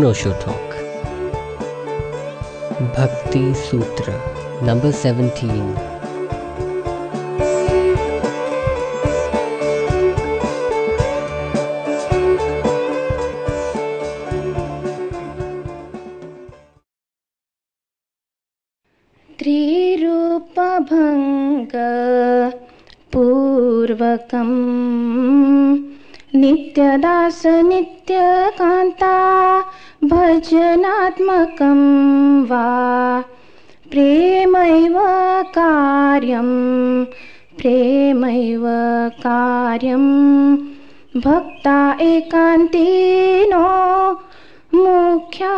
नोशो talk भक्ति सूत्र number seventeen कार्यं भक्ता एकान्तिनो मुख्या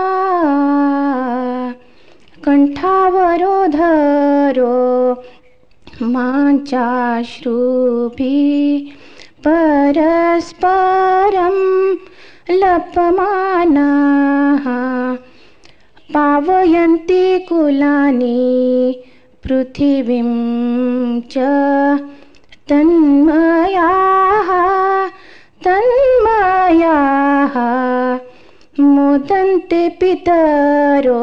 कण्ठावरोधरो माञ्चाश्रुभिः परस्परं लपमानाः पावयन्ति कुलानि पृथिवीं च तन्मयाः तन्मयाः मोदन्ते पितरो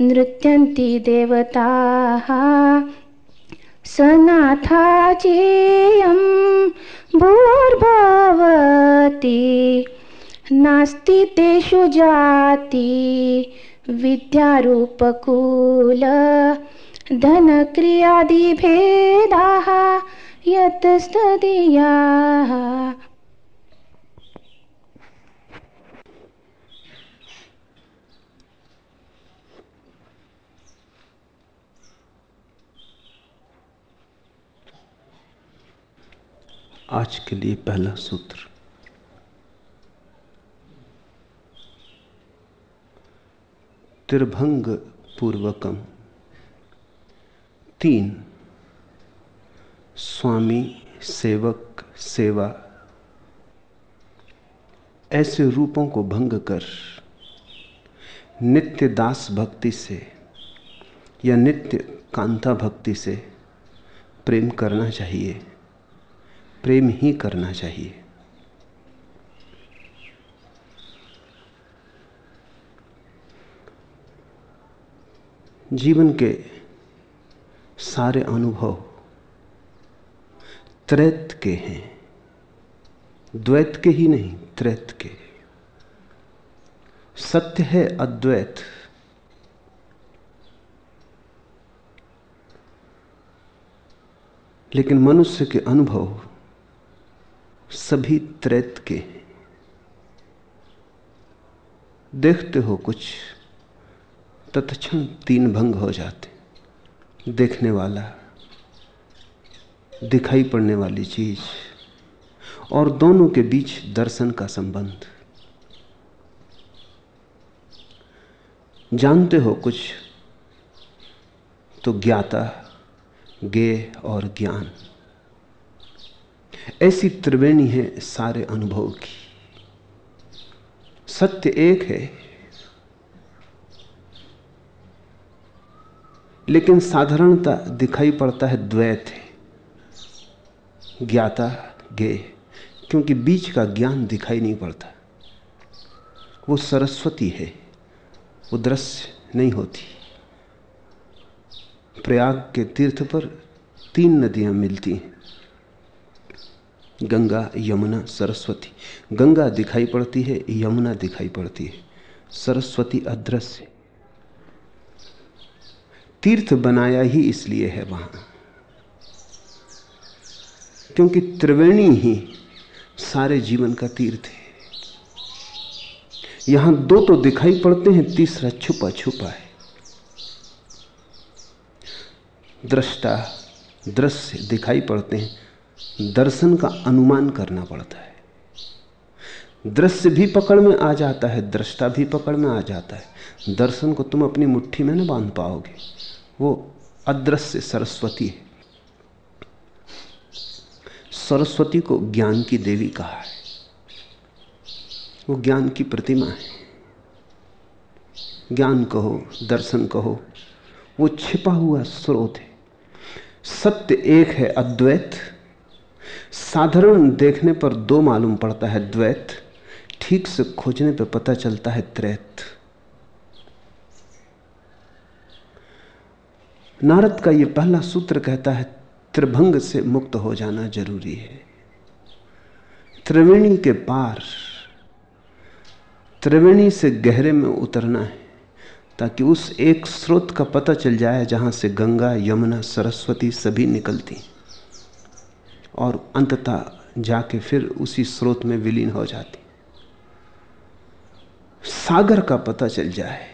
नृत्यन्ति देवताः। सनाथा चेयं भूर्भवति नास्ति तेषु जाति विद्यारूपकुल धनक्रियादिभेदाः यतस्तदीयाः। आज के लिए पहला सूत्र। त्रिभंग पूर्वकम तीन। स्वामी सेवक सेवा। ऐसे रूपों को भंग कर, नित्य दास भक्ति से या नित्य कांता भक्ति से प्रेम करना चाहिए, प्रेम ही करना चाहिए। जीवन के सारे अनुभव त्रैत के हैं। द्वैत के ही नहीं, त्रैत के। सत्य है अद्वैत। लेकिन मनुष्य के अनुभव सभी त्रैत के हैं। देखते हो कुछ, तत्क्षण तीन भंग हो जाते। देखने वाला दिखाई पड़ने वाली चीज़ और दोनों के बीच दर्शन का संबंध। जानते हो कुछ? तो ज्ञाता गे और ज्ञान। ऐसी त्रिवेणी है सारे अनुभव की। सत्य एक है, लेकिन साधारणता दिखाई पड़ता है द्वैत है। ज्ञाता गे क्योंकि बीच का ज्ञान दिखाई नहीं पड़ता। वो सरस्वती है, वो दृश्य नहीं होती। प्रयाग के तीर्थ पर तीन नदियाँ मिलती हैं। गंगा, यमुना, सरस्वती। गंगा दिखाई पड़ती है, यमुना दिखाई पड़ती है। सरस्वती अदृश्य। तीर्थ बनाया ही इसलिए है वहाँ। क्योंकि त्रिवेणी ही सारे जीवन का तीर्थ है। यहाँ दो तो दिखाई पड़ते हैं, तीसरा छुपा छुपा है। दृष्टा, दृश्य दिखाई पड़ते हैं। दर्शन का अनुमान करना पड़ता है। दृश्य भी पकड़ में आ जाता है, दृष्टा भी पकड़ में आ जाता है। दर्शन को तुम अपनी मुट्ठी में न बाँध पाओगे। वो अदृश्य सरस्वती है। सरस्वती को ज्ञान की देवी कहा है। वो ज्ञान की प्रतिमा है। ज्ञान कहो, दर्शन कहो, वो छिपा हुआ स्रोत है। सत्य एक है अद्वैत। साधारण देखने पर दो मालूम पड़ता है द्वैत, ठीक से खोजने पर पता चलता है त्रैत। नारद का यह पहला सूत्र कहता है त्रिभंग से मुक्त हो जाना ज़रूरी है। त्रिवेणी के पार, त्रिवेणी से गहरे में उतरना है, ताकि उस एक स्रोत का पता चल जाए जहाँ से गंगा, यमुना, सरस्वती सभी निकलती। और अंततः जाके फिर उसी स्रोत में विलीन हो जाती। सागर का पता चल जाए,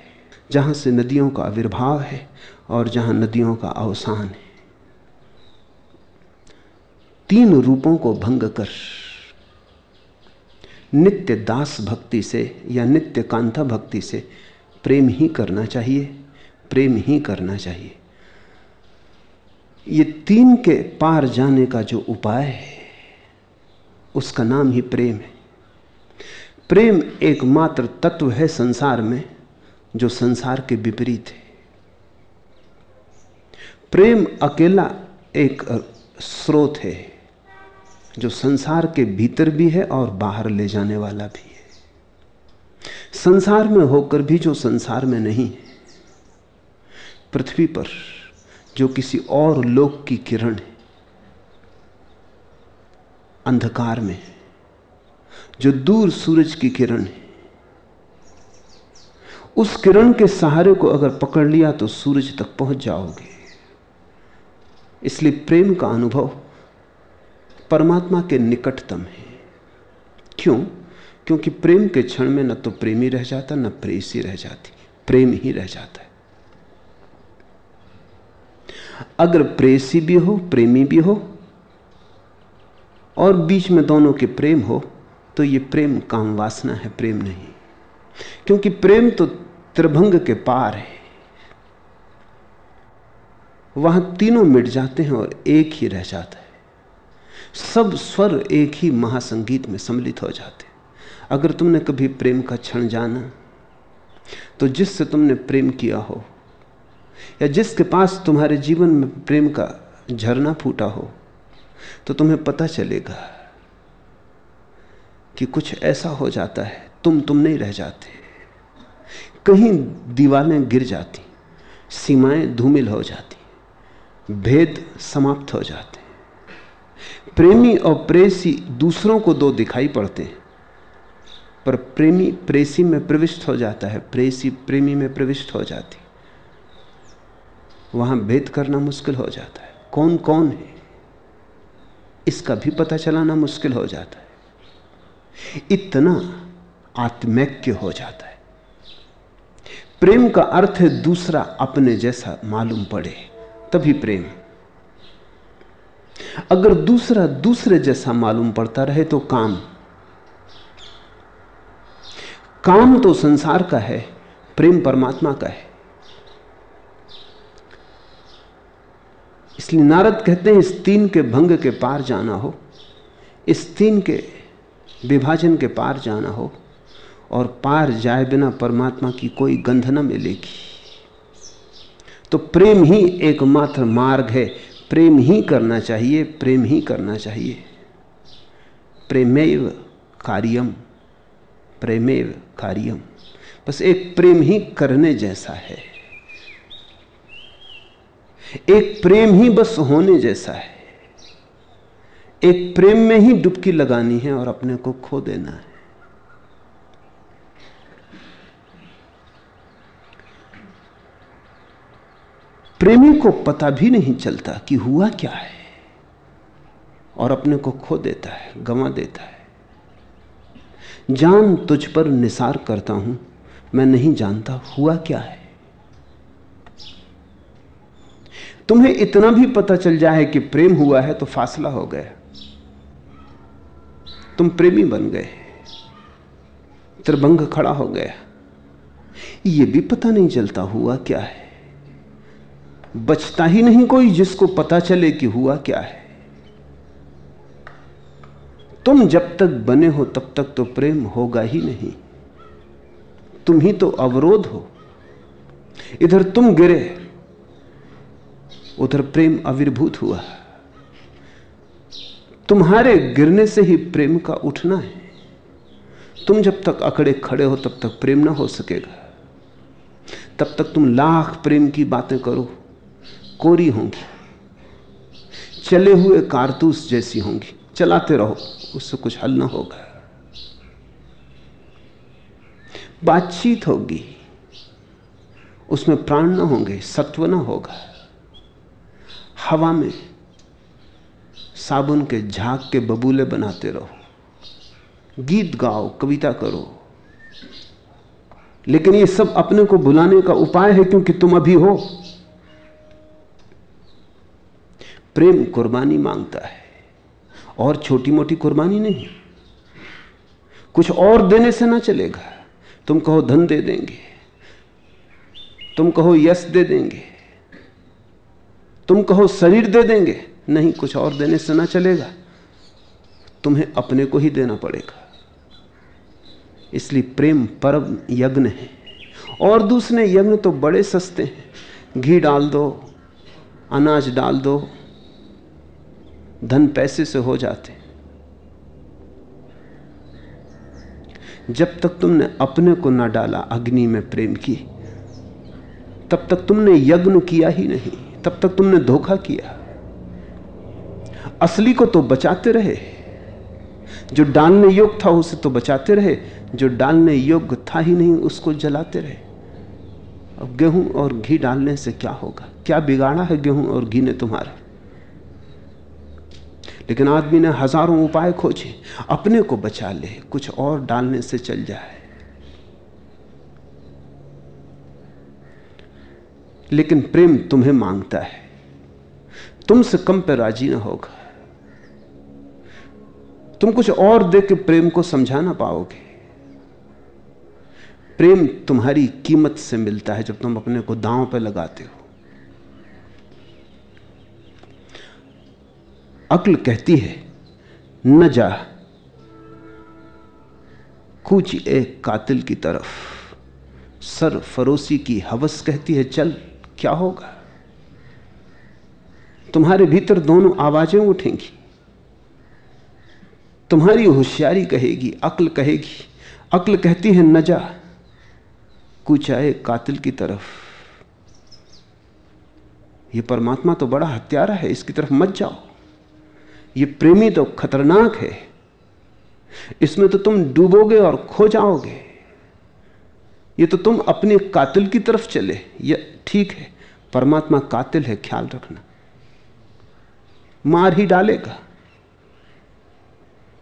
जहाँ से नदियों का आविर्भाव है और जहाँ नदियों का अवसान है। तीन रूपों को भंग कर। नित्य दास भक्ति से या नित्य कांता भक्ति से प्रेम ही करना चाहिए, प्रेम ही करना चाहिए। ये तीन के पार जाने का जो उपाय है, उसका नाम ही प्रेम है। प्रेम एकमात्र तत्व है संसार में, जो संसार के विपरीत है। प्रेम अकेला एक स्रोत है। जो संसार के भीतर भी है और बाहर ले जाने वाला भी है। संसार में होकर भी जो संसार में नहीं है, पृथ्वी पर जो किसी और लोक की किरण है, अंधकार में जो दूर सूरज की किरण है, उस किरण के सहारे को अगर पकड़ लिया तो सूरज तक पहुँच जाओगे। इसलिए प्रेम का अनुभव परमात्मा के निकटतम है। क्यों? क्योंकि प्रेम के क्षण में न तो प्रेमी रह जाता, न प्रेसी रह जाती। प्रेम ही रह जाता है। अगर प्रेसी भी हो, प्रेमी भी हो, और बीच में दोनों के प्रेम हो तो ये प्रेम काम वासना है, प्रेम नहीं। क्योंकि प्रेम तो त्रिभंग के पार है। वहाँ तीनों मिट जाते हैं और एक ही रह जाता है। सब स्वर एक ही महासंगीत में सम्मिलित हो जाते। अगर तुमने कभी प्रेम का क्षण जाना तो जिससे तुमने प्रेम किया हो, या जिसके पास तुम्हारे जीवन में प्रेम का झरना फूटा हो तो तुम्हें पता चलेगा कि कुछ ऐसा हो जाता है, तुम तुम नहीं रह जाते। कहीं दीवारें गिर जाती, सीमाएँ धूमिल हो जाती, भेद समाप्त हो जाते। प्रेमी और प्रेसी दूसरों को दो दिखाई पड़ते हैं। पर प्रेमी, प्रेसी में प्रविष्ट हो जाता है। प्रेसी प्रेमी में प्रविष्ट हो जाती। वहाँ भेद करना मुश्किल हो जाता है। कौन कौन है? इसका भी पता चलाना मुश्किल हो जाता है। इतना आत्मैक्य हो जाता है। प्रेम का अर्थ है दूसरा अपने जैसा मालूम पड़े। तभी प्रेम। अगर दूसरा दूसरे जैसा मालूम पड़ता रहे तो काम। काम तो संसार का है, प्रेम परमात्मा का है। इसलिए नारद कहते हैं, इस तीन के भंग के पार जाना हो, इस तीन के विभाजन के पार जाना हो, और पार जाए बिना परमात्मा की कोई गंध न मिलेगी। तो प्रेम ही एकमात्र मार्ग है प्रेम ही करना चाहिए, प्रेम ही करना चाहिए। प्रेमेव कार्यम प्रेमेव कार्यम। बस एक प्रेम ही करने जैसा है। एक प्रेम ही बस होने जैसा है। एक प्रेम में ही डुबकी लगानी है और अपने को खो देना है। प्रेमी को पता भी नहीं चलता कि हुआ क्या है। और अपने को खो देता है, गंवा देता है। जान तुझ पर निसार करता हूँ, मैं नहीं जानता हुआ क्या है। तुम्हें इतना भी पता चल जाए कि प्रेम हुआ है तो फासला हो गया। तुम प्रेमी बन गए, त्रिभंग खड़ा हो गया। यह भी पता नहीं चलता हुआ क्या है। बचता ही नहीं कोई जिसको पता चले कि हुआ क्या है। तुम जब तक बने हो तब तक तो प्रेम होगा ही नहीं। तुम ही तो अवरोध हो। इधर तुम गिरे, उधर प्रेम अविर्भूत हुआ। तुम्हारे गिरने से ही प्रेम का उठना है। तुम जब तक अकड़े खड़े हो तब तक प्रेम ना हो सकेगा। तब तक तुम लाख प्रेम की बातें करो। कोरी होंगी। चले हुए कारतूस जैसी होंगी। चलाते रहो, उससे कुछ हल ना होगा। बातचीत होगी। उसमें प्राण ना होंगे, सत्व ना होगा। हवा में साबुन के झाग के बबूले बनाते रहो। गीत गाओ, कविता करो। लेकिन ये सब अपने को बुलाने का उपाय है, क्योंकि तुम अभी हो। प्रेम कुर्बानी माँगता है और छोटी मोटी कुर्बानी नहीं। कुछ और देने से ना चलेगा। तुम कहो धन दे देंगे। तुम कहो यश दे देंगे। तुम कहो शरीर दे देंगे। नहीं, कुछ और देने से ना चलेगा। तुम्हें अपने को ही देना पड़ेगा। इसलिए प्रेम परम यज्ञ है। और दूसरे यज्ञ तो बड़े सस्ते हैं। घी डाल दो, अनाज डाल दो धन पैसे से हो जाते जब तक तुमने अपने को ना डाला, अग्नि में प्रेम की, तब तक तुमने यज्ञ किया ही नहीं, तब तक तुमने धोखा किया। असली को तो बचाते रहे, जो डालने योग्य था उसे तो बचाते रहे, जो डालने योग्य था ही नहीं, उसको जलाते रहे। अब गेहूँ और घी डालने से क्या होगा? क्या बिगाड़ा है गेहूँ और घी ने तुम्हारा? लेकिन आदमी ने हज़ारों उपाय खोजे, अपने को बचा ले, कुछ और डालने से चल जाए। लेकिन प्रेम तुम्हें माँगता है। तुमसे कम पे राज़ी ना होगा। तुम कुछ और दे के प्रेम को समझा ना पाओगे। प्रेम तुम्हारी कीमत से मिलता है जब तुम अपने को दांव पे लगाते हो। अक्ल कहती है, न जा कुछ एक कातिल की तरफ़। सर फरोसी की हवस कहती है, चल, क्या होगा? तुम्हारे भीतर दोनों आवाज़ें उठेंगी। तुम्हारी होशियारी कहेगी, अक्ल कहेगी। अक्ल कहती है, न जा कुचाए कातिल की तरफ़। ये परमात्मा तो बड़ा हत्यारा है, इसकी तरफ़ मत जाओ। ये प्रेमी तो खतरनाक है। इसमें तो तुम डूबोगे और खो जाओगे। ये तो तुम अपने कातिल की तरफ़ चले। ये ठीक है, परमात्मा कातिल है, ख्याल रखना। मार ही डालेगा।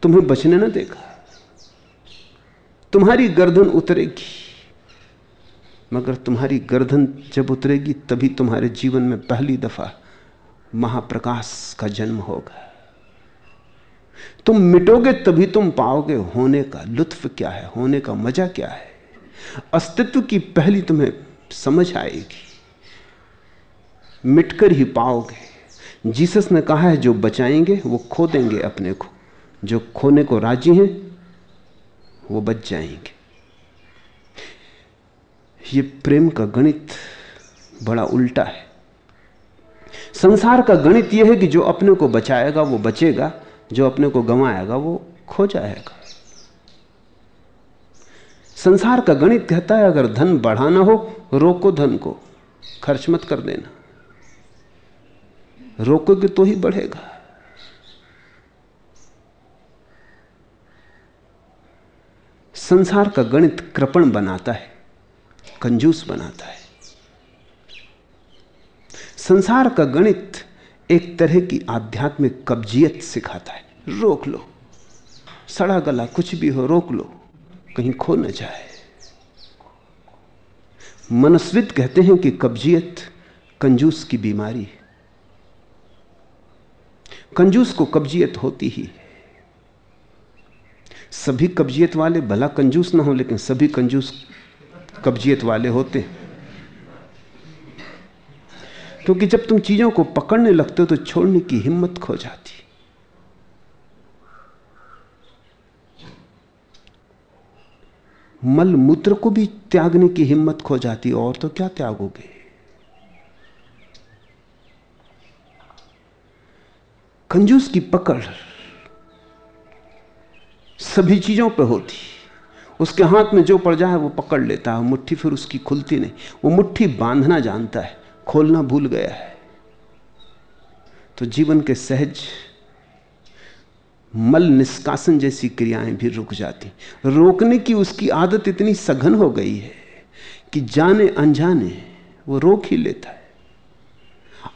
तुम्हें बचने ना देगा। तुम्हारी गर्दन उतरेगी। मगर तुम्हारी गर्दन जब उतरेगी, तभी तुम्हारे जीवन में पहली दफ़ा महाप्रकाश का जन्म होगा। तुम मिटोगे तभी तुम पाओगे होने का लुत्फ क्या है, होने का मज़ा क्या है। अस्तित्व की पहली तुम्हें समझ आएगी। मिटकर ही पाओगे। जीसस ने कहा है, जो बचाएँगे, वो खो देंगे अपने को। जो खोने को राज़ी हैं, वो बच जाएँगे। ये प्रेम का गणित बड़ा उल्टा है। संसार का गणित यह है कि जो अपने को बचाएगा, वो बचेगा। जो अपने को गंवाएगा, वो खो जाएगा। संसार का गणित कहता है, अगर धन बढ़ाना हो, रोको धन को, खर्च मत कर देना। रोकोगे तो ही बढ़ेगा। संसार का गणित कृपण बनाता है, कंजूस बनाता है। संसार का गणित एक तरह की आध्यात्मिक कब्जियत सिखाता है। रोक लो। सड़ा गला कुछ भी हो, रोक लो। कहीं खो न जाए। मनस्वित कहते हैं कि कब्जियत कंजूस की बीमारी कंजूस को कब्जियत होती है। सभी कब्जियत वाले भला कंजूस ना हो, लेकिन सभी कंजूस कब्जियत वाले होते हैं। क्योंकि जब तुम चीज़ों को पकड़ने लगते हो तो छोड़ने की हिम्मत खो जाती मल मूत्र को भी त्यागने की हिम्मत खो जाती और तो क्या त्यागोगे? कंजूस की पकड़ सभी चीज़ों पे होती उसके हाथ में जो पड़ जाए वो पकड़ लेता है मुट्ठी फिर उसकी खुलती नहीं। वो मुट्ठी बांधना जानता है। खोलना भूल गया है। तो जीवन के सहज, मल निष्कासन जैसी क्रियाएँ भी रुक जाती। रोकने की उसकी आदत इतनी सघन हो गई है कि जाने अनजाने वो रोक ही लेता है।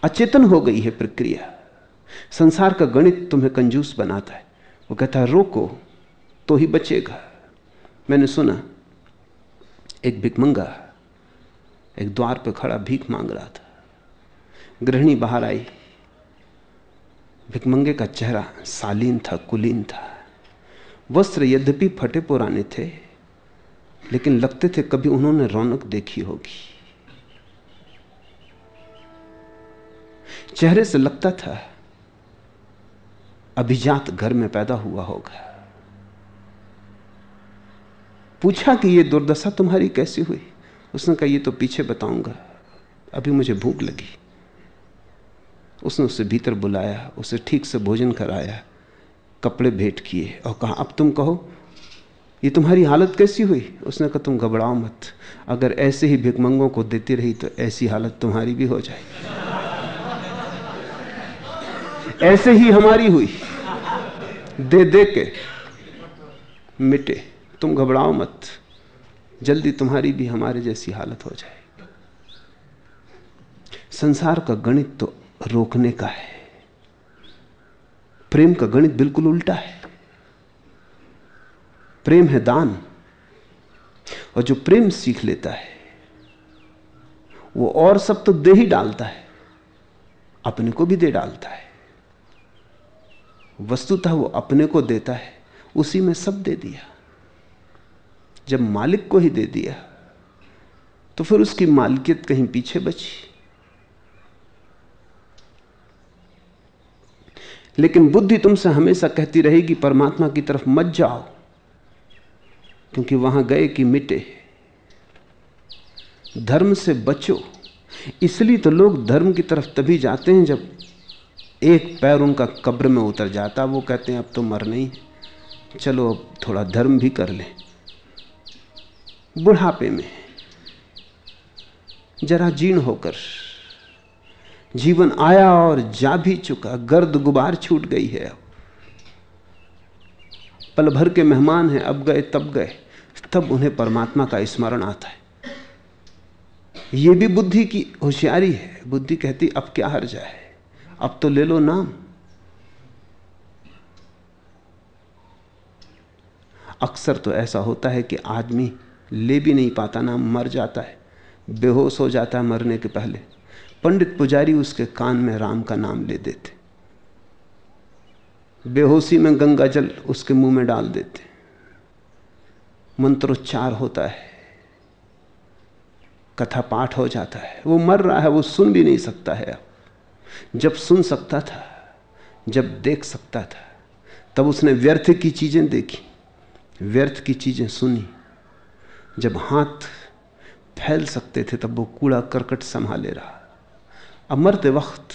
अचेतन हो गई है प्रक्रिया। संसार का गणित तुम्हें कंजूस बनाता है। वो कहता है रोको तो ही बचेगा। मैंने सुना, एक भिकमंगा एक द्वार पर खड़ा भीख मांग रहा था। गृहिणी बाहर आई। भिकमंगे का चेहरा सालीन था, कुलीन था। वस्त्र यद्यपि फटे पुराने थे, लेकिन लगते थे कभी उन्होंने रौनक देखी होगी। चेहरे से लगता था, अभिजात घर में पैदा हुआ होगा। पूछा कि यह दुर्दशा तुम्हारी कैसी हुई? उसने कहा, ये तो पीछे बताऊँगा। अभी मुझे भूख लगी। उसने उसे भीतर बुलाया, उसे ठीक से भोजन कराया, कपड़े भेंट किए और कहा, अब तुम कहो, ये तुम्हारी हालत कैसी हुई? उसने कहा, तुम घबराओ मत। अगर ऐसे ही भिकमंगों को देती रही तो ऐसी हालत तुम्हारी भी हो जाएगी। ऐसे ही हमारी हुई। दे दे के मिटे। तुम घबराओ मत। जल्दी तुम्हारी भी हमारे जैसी हालत हो जाएगी संसार का गणित तो रोकने का है। प्रेम का गणित बिल्कुल उल्टा है। प्रेम है दान, और जो प्रेम सीख लेता है, वो और सब तो दे ही डालता है, अपने को भी दे डालता है। वस्तुतः वो अपने को देता है, उसी में सब दे दिया। जब मालिक को ही दे दिया तो फिर उसकी मालिकियत कहीं पीछे बची। लेकिन बुद्धि तुमसे हमेशा कहती रहेगी, परमात्मा की तरफ़ मत जाओ, क्योंकि वहाँ गए कि मिटे। धर्म से बचो। इसलिए तो लोग धर्म की तरफ़ तभी जाते हैं जब एक पैर उनका कब्र में उतर जाता। वो कहते हैं, अब तो मर नहीं चलो, अब थोड़ा धर्म भी कर लें। बुढ़ापे में जरा जीर्ण होकर जीवन आया और जा भी चुका, गर्द गुबार छूट गई है अब। पल भर के मेहमान हैं, अब गए, तब गए, तब उन्हें परमात्मा का स्मरण आता है। यह भी बुद्धि की होशियारी है, बुद्धि कहती, अब क्या हर जाए? अब तो ले लो नाम। अक्सर तो ऐसा होता है कि आदमी ले भी नहीं पाता नाम मर जाता है। बेहोश हो जाता है मरने के पहले। पंडित पुजारी उसके कान में राम का नाम ले देते। बेहोशी में गंगा जल उसके मुँह में डाल देते। मंत्रोच्चार होता है। कथा पाठ हो जाता है। वो मर रहा है, वो सुन भी नहीं सकता है। जब सुन सकता था, जब देख सकता था, तब उसने व्यर्थ की चीज़ें देखी, व्यर्थ की चीज़ें सुनी। जब हाथ फैल सकते थे तब वो कूड़ा करकट संभाले रहा। अब मरते वक्त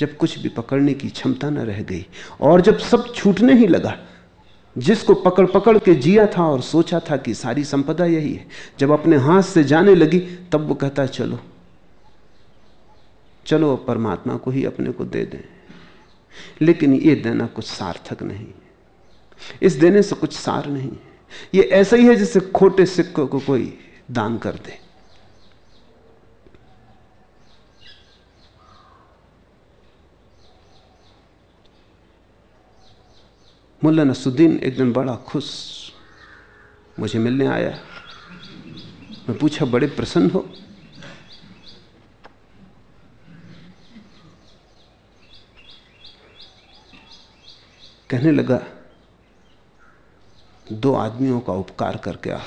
जब कुछ भी पकड़ने की क्षमता न रह गई और जब सब छूटने ही लगा, जिसको पकड़ पकड़ के जिया था और सोचा था कि सारी संपदा यही है, जब अपने हाथ से जाने लगी, तब वो कहता, चलो चलो परमात्मा को ही अपने को दे दें। लेकिन ये देना कुछ सार्थक नहीं। इस देने से कुछ सार नहीं ये ऐसा ही है जैसे खोटे सिक्कों को कोई दान कर दे। मुल्ला नसुद्दीन एक दिन बड़ा खुश मुझे मिलने आया। मैं पूछा, बड़े प्रसन्न हो? कहने लगा दो आदमियों का उपकार करके आ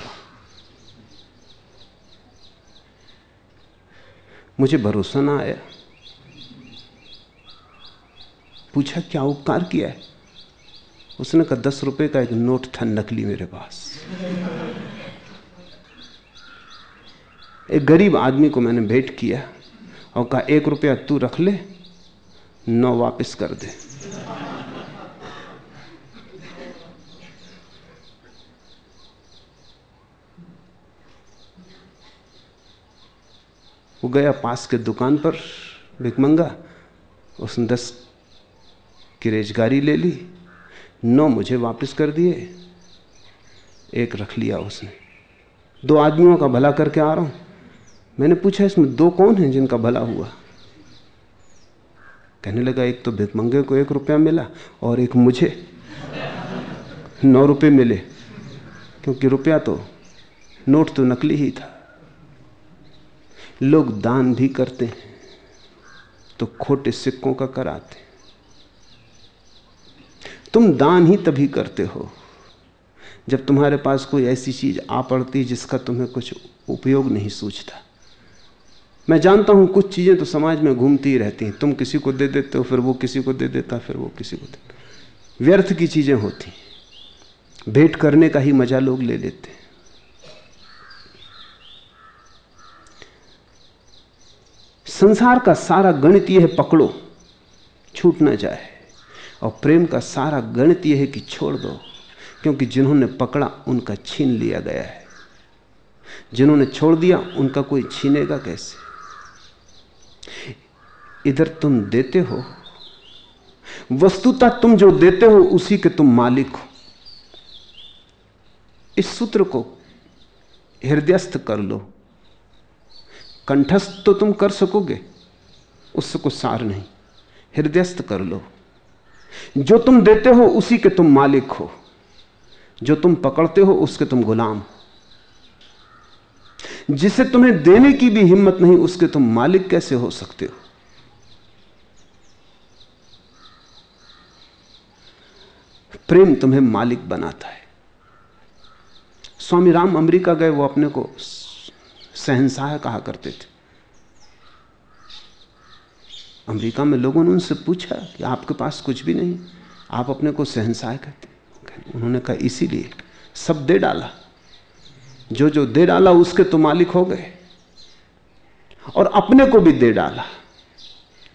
मुझे भरोसा ना आया। पूछा, क्या उपकार किया है? उसने कहा, दस रुपए का एक नोट था नकली मेरे पास। एक गरीब आदमी को मैंने भेंट किया और कहा, एक रुपया तू रख ले, नौ वापस कर दे। वो गया पास के दुकान पर भिकमंगा उसने दस की रेजगारी ले ली, नौ मुझे वापस कर दिए, एक रख लिया उसने। दो आदमियों का भला करके आ रहा हूँ। मैंने पूछा, इसमें दो कौन हैं जिनका भला हुआ? कहने लगा, एक तो भिकमंगे को एक रुपया मिला और एक मुझे। नौ रुपये मिले, क्योंकि रुपया तो नोट तो नकली ही था। लोग दान भी करते हैं तो खोटे सिक्कों का कराते तुम दान ही तभी करते हो, जब तुम्हारे पास कोई ऐसी चीज़ आ पड़ती जिसका तुम्हें कुछ उपयोग नहीं सूझता। मैं जानता हूँ कुछ चीज़ें तो समाज में घूमती ही रहती हैं। तुम किसी को दे देते हो, फिर वो किसी को दे देता, फिर वो किसी को दे व्यर्थ की चीज़ें होती भेंट करने का ही मज़ा लोग ले लेते संसार का सारा गणित यह है, पकड़ो, छूट ना जाए। और प्रेम का सारा गणित यह है कि छोड़ दो, क्योंकि जिन्होंने पकड़ा, उनका छीन लिया गया है। जिन्होंने छोड़ दिया, उनका कोई छीनेगा कैसे? इधर तुम देते हो, वस्तुतः तुम जो देते हो, उसी के तुम मालिक हो। इस सूत्र को हृदयस्थ कर लो। कंठस्थ तो तुम कर सकोगे, उससे कुछ सार नहीं। हृदयस्थ कर लो। जो तुम देते हो, उसी के तुम मालिक हो। जो तुम पकड़ते हो, उसके तुम गुलाम हो। जिसे तुम्हें देने की भी हिम्मत नहीं, उसके तुम मालिक कैसे हो सकते हो? प्रेम तुम्हें मालिक बनाता है। स्वामी राम अमेरिका गए वो अपने को सहनशाह कहा करते थे। अमेरिका में लोगों ने उनसे पूछा कि आपके पास कुछ भी नहीं, आप अपने को सहनशाह कहते उन्होंने कहा, इसीलिए सब दे डाला। जो जो दे डाला, उसके तो मालिक हो गए। और अपने को भी दे डाला।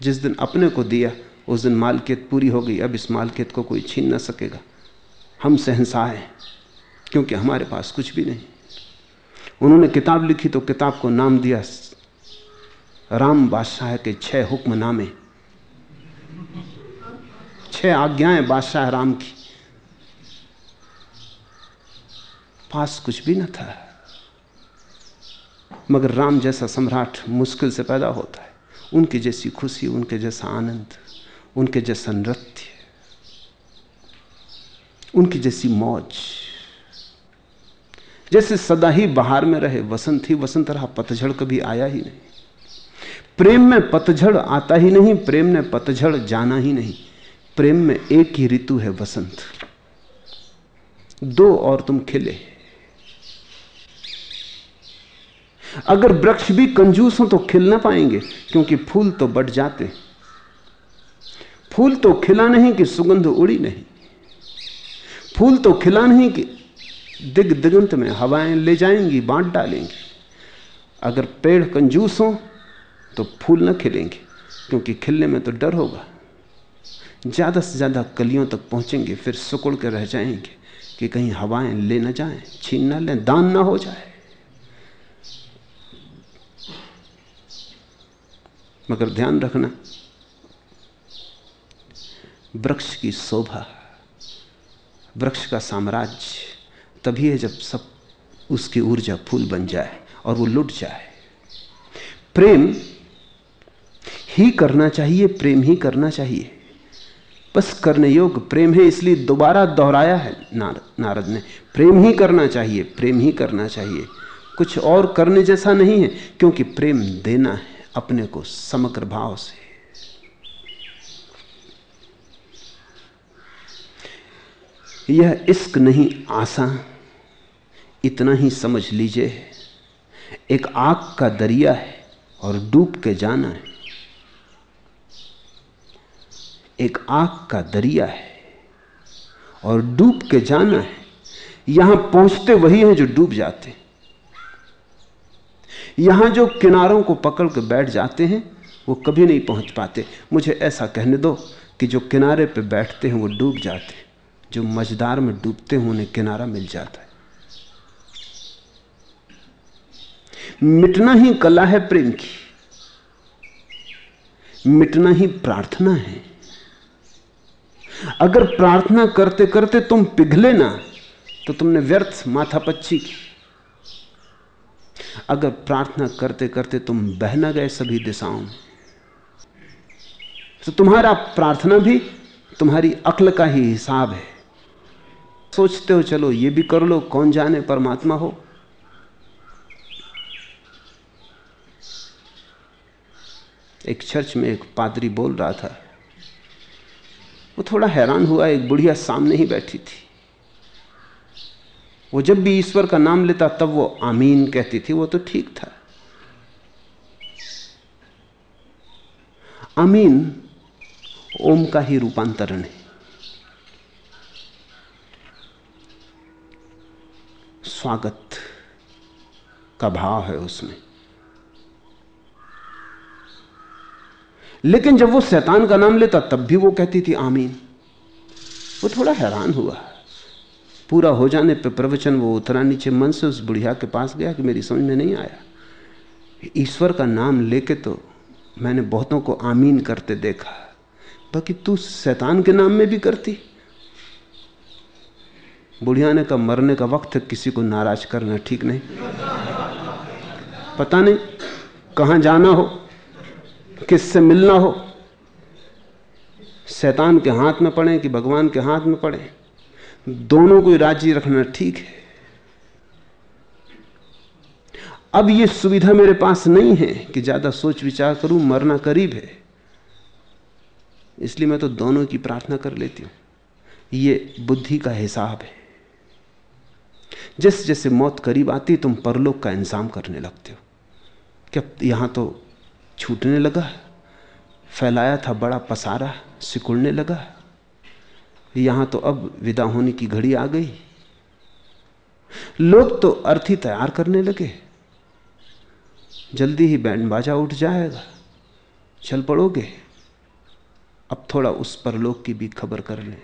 जिस दिन अपने को दिया, उस दिन मालकियत पूरी हो गई। अब इस मालकियत को कोई छीन ना सकेगा। हम सहनशाह हैं, क्योंकि हमारे पास कुछ भी नहीं। उन्होंने किताब लिखी तो किताब को नाम दिया। राम बादशाह के छह हुक्म नामे छह आज्ञाएँ बादशाह राम की। पास कुछ भी न था। मगर राम जैसा सम्राट मुश्किल से पैदा होता है। उनकी जैसी खुशी, उनके जैसा आनंद, उनके जैसा नृत्य, उनकी जैसी मौज। जैसे सदा ही बाहर में रहे, वसंत ही वसंत रहा, पतझड़ कभी आया ही नहीं। प्रेम में पतझड़ आता ही नहीं, प्रेम ने पतझड़ जाना ही नहीं। प्रेम में एक ही ऋतु है वसंत। दो और तुम खिले। अगर वृक्ष भी कंजूस हो तो खिल ना पाएँगे, क्योंकि फूल तो बढ़ जाते। फूल तो खिला नहीं कि सुगंध उड़ी नहीं। फूल तो खिला नहीं कि दिग दिगंत में हवाएँ ले जाएँगी, बांट डालेंगी। अगर पेड़ कंजूस हो तो फूल न खिलेंगे, क्योंकि खिलने में तो डर होगा। ज़्यादा से ज़्यादा कलियों तक पहुँचेंगे, फिर सुकुड़ के रह जाएँगे, कि कहीं हवाएँ ले ना जाएँ, छीन ना लें, दान ना हो जाए। मगर ध्यान रखना, वृक्ष की शोभा, वृक्ष का साम्राज्य तभी है जब सब उसकी ऊर्जा फूल बन जाए और वो लुट जाए। प्रेम ही करना चाहिए, प्रेम ही करना चाहिए। बस करने योग प्रेम है, इसलिए दोबारा दोहराया है नारद ने। प्रेम ही करना चाहिए, प्रेम ही करना चाहिए। कुछ और करने जैसा नहीं है, क्योंकि प्रेम देना है अपने को समग्र भाव से। यह इश्क नहीं आसा इतना ही समझ लीजिए, एक आग का दरिया है और डूब के जाना है। एक आग का दरिया है और डूब के जाना है। यहाँ पहुँचते वही हैं जो डूब जाते यहाँ जो किनारों को पकड़ के बैठ जाते हैं, वो कभी नहीं पहुँच पाते। मुझे ऐसा कहने दो कि जो किनारे पे बैठते हैं, वो डूब जाते हैं। जो मझदार में डूबते हैं, उन्हें किनारा मिल जाता है। मिटना ही कला है प्रेम की। मिटना ही प्रार्थना है। अगर प्रार्थना करते करते तुम पिघले ना तो तुमने व्यर्थ माथा पच्ची की। अगर प्रार्थना करते करते तुम बह न गए सभी दिशाओं में तो तुम्हारा प्रार्थना भी तुम्हारी अक्ल का ही हिसाब है। सोचते हो, चलो, ये भी कर लो, कौन जाने परमात्मा हो? एक चर्च में एक पादरी बोल रहा था। वो थोड़ा हैरान हुआ, एक बुढ़िया सामने ही बैठी थी। वो जब भी ईश्वर का नाम लेता, तब वो आमीन कहती थी, वो तो ठीक था। आमीन ओम का ही रूपांतरण है। स्वागत का भाव है उसमें। लेकिन जब वो शैतान का नाम लेता, तब भी वो कहती थी, आमीन. वो थोड़ा हैरान हुआ। पूरा हो जाने पर प्रवचन वो उतरा नीचे मन से उस बुढ़िया के पास गया कि मेरी समझ में नहीं आया। ईश्वर का नाम लेके तो मैंने बहुतों को आमीन करते देखा। बाकी तू शैतान के नाम में भी करती। बुढ़िया ने कहा, मरने का वक्त किसी को नाराज़ करना ठीक नहीं। पता नहीं कहाँ जाना हो। किससे मिलना हो? शैतान के हाथ में पड़े कि भगवान के हाथ में पड़े? दोनों को राज़ी रखना ठीक है। अब यह सुविधा मेरे पास नहीं है कि ज़्यादा सोच विचार करूँ, मरना करीब है। इसलिए मैं तो दोनों की प्रार्थना कर लेती हूँ। यह बुद्धि का हिसाब है। जैसे जैसे मौत करीब आती, तुम परलोक का इंतज़ाम करने लगते हो। क्या यहाँ तो छूटने लगा, फैलाया था बड़ा पसारा, सिकुड़ने लगा। यहाँ तो अब विदा होने की घड़ी आ गई। लोग तो अर्थी तैयार करने लगे। जल्दी ही बैंड बाजा उठ जाएगा। चल पड़ोगे। अब थोड़ा उस पर लोग की भी खबर कर लें।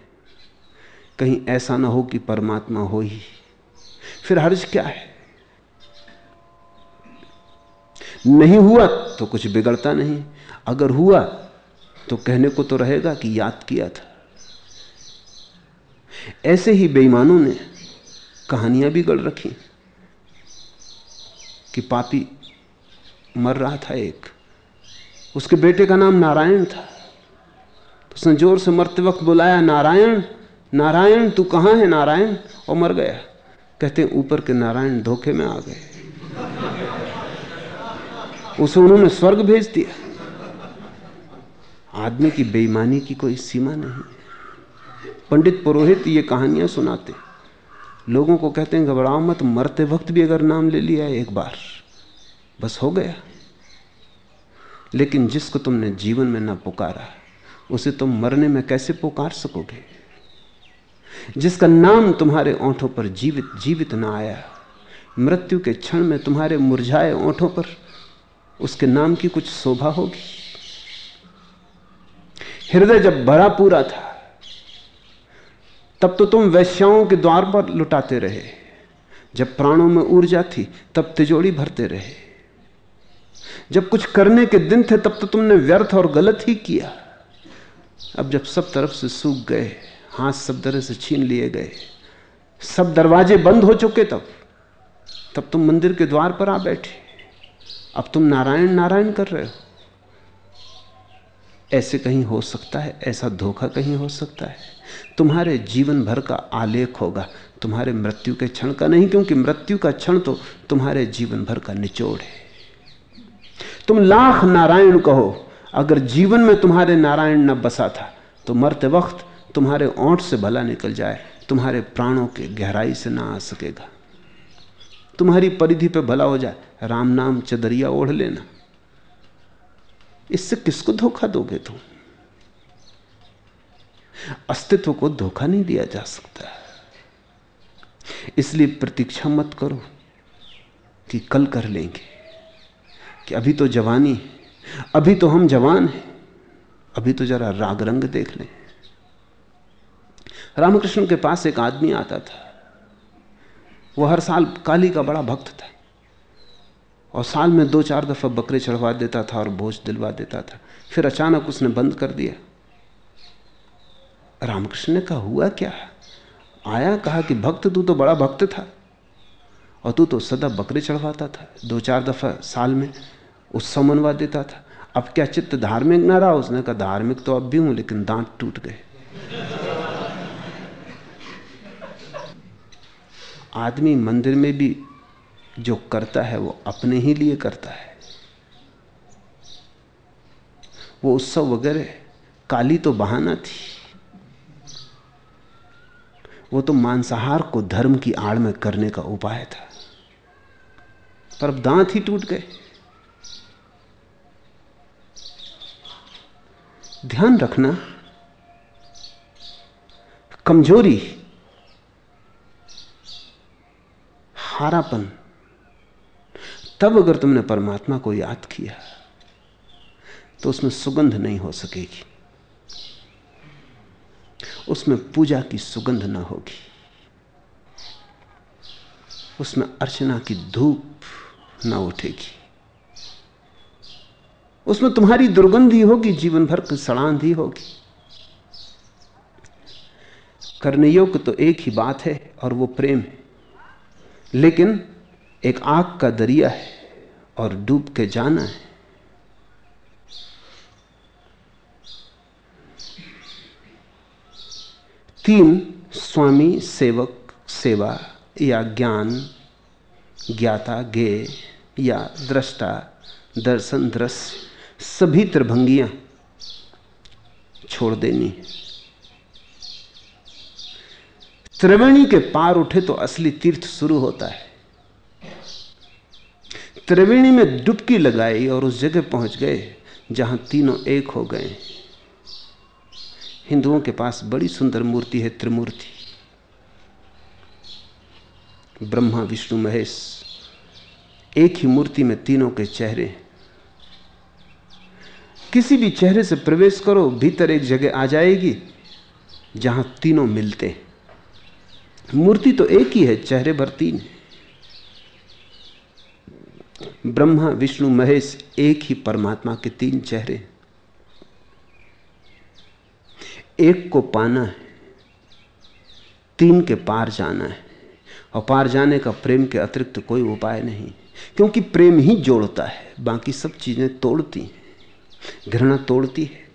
कहीं ऐसा ना हो कि परमात्मा हो ही। फिर हर्ज क्या है? नहीं हुआ तो कुछ बिगड़ता नहीं। अगर हुआ तो कहने को तो रहेगा कि याद किया था। ऐसे ही बेईमानों ने कहानियाँ गढ़ रखी कि पापी मर रहा था एक। उसके बेटे का नाम नारायण था। तो उसने ज़ोर से मरते वक्त बुलाया, नारायण नारायण, तू कहाँ है? नारायण, और मर गया। कहते ऊपर के नारायण धोखे में आ गए। उसे उन्होंने स्वर्ग भेज दिया। आदमी की बेईमानी की कोई सीमा नहीं। पंडित पुरोहित ये कहानियाँ सुनाते। लोगों को कहते हैं, घबराओ मत, मरते वक्त भी अगर नाम ले लिया एक बार, बस हो गया। लेकिन जिसको तुमने जीवन में ना पुकारा, उसे तुम मरने में कैसे पुकार सकोगे? जिसका नाम तुम्हारे ओंठों पर जीवित जीवित ना आया, मृत्यु के क्षण में तुम्हारे मुरझाए ओंठों पर उसके नाम की कुछ शोभा होगी। हृदय जब भरा पूरा था, तब तो तुम वैश्याओं के द्वार पर लुटाते रहे। जब प्राणों में ऊर्जा थी, तब तिजोड़ी भरते रहे। जब कुछ करने के दिन थे, तब तो तुमने व्यर्थ और गलत ही किया। अब जब सब तरफ़ से सूख गए, हाथ सब तरह से छीन लिए गए, सब दरवाजे बंद हो चुके तब तब तुम मंदिर के द्वार पर आ बैठे। अब तुम नारायण नारायण कर रहे हो। ऐसे कहीं हो सकता है, ऐसा धोखा कहीं हो सकता है। तुम्हारे जीवन भर का आलेख होगा, तुम्हारे मृत्यु के क्षण का नहीं, क्योंकि मृत्यु का क्षण तो तुम्हारे जीवन भर का निचोड़ है। तुम लाख नारायण कहो, अगर जीवन में तुम्हारे नारायण न बसा था तो मरते वक्त तुम्हारे ओंठ से भला निकल जाए, तुम्हारे प्राणों के गहराई से ना आ सकेगा। तुम्हारी परिधि पे भला हो जाए। राम नाम चदरिया ओढ़ लेना। इससे किसको धोखा दोगे तुम? अस्तित्व को धोखा नहीं दिया जा सकता। इसलिए प्रतीक्षा मत करो कि कल कर लेंगे। कि अभी तो जवानी है। अभी तो हम जवान हैं। अभी तो जरा राग रंग देख लें। रामकृष्ण के पास एक आदमी आता था। वो हर साल काली का बड़ा भक्त था। और साल में दो चार दफ़ा बकरे चढ़वा देता था और भोज दिलवा देता था। फिर अचानक उसने बंद कर दिया। रामकृष्ण ने कहा, हुआ क्या? आया, कहा कि भक्त, तू तो बड़ा भक्त था। और तू तो सदा बकरे चढ़वाता था। दो चार दफ़ा साल में उत्सव मनवा देता था। अब क्या चित्त धार्मिक ना रहा? उसने कहा, धार्मिक तो अब भी हूँ, लेकिन दांत टूट गए। आदमी मंदिर में भी जो करता है, वो अपने ही लिए करता है। वो उत्सव वगैरह, काली तो बहाना थी। वो तो मांसाहार को धर्म की आड़ में करने का उपाय था। पर अब दांत ही टूट गए। ध्यान रखना, कमज़ोरी हारापन तब अगर तुमने परमात्मा को याद किया तो उसमें सुगंध नहीं हो सकेगी। उसमें पूजा की सुगंध ना होगी। उसमें अर्चना की धूप ना उठेगी। उसमें तुम्हारी दुर्गंध ही होगी, जीवन भर की सड़ांध होगी। करने योग्य तो एक ही बात है, और वो प्रेम। है लेकिन एक आग का दरिया है और डूब के जाना है। तीन स्वामी सेवक, सेवा या ज्ञान, ज्ञाता गे या दृष्टा, दर्शन, दृश्य, सभी त्रिभंगियाँ छोड़ देनी है। त्रिवेणी के पार उठे तो असली तीर्थ शुरू होता है। त्रिवेणी में डुबकी लगाई और उस जगह पहुँच गए जहाँ तीनों एक हो गए। हिंदुओं के पास बड़ी सुंदर मूर्ति है त्रिमूर्ति। ब्रह्मा, विष्णु, महेश, एक ही मूर्ति में तीनों के चेहरे। किसी भी चेहरे से प्रवेश करो, भीतर एक जगह आ जाएगी जहाँ तीनों मिलते हैं। मूर्ति तो एक ही है, चेहरे भर तीन है। ब्रह्मा, विष्णु, महेश एक ही परमात्मा के तीन चेहरे एक को पाना है, तीन के पार जाना है, और पार जाने का प्रेम के अतिरिक्त कोई उपाय नहीं। क्योंकि प्रेम ही जोड़ता है, बाकी सब चीज़ें तोड़ती हैं, घृणा तोड़ती है।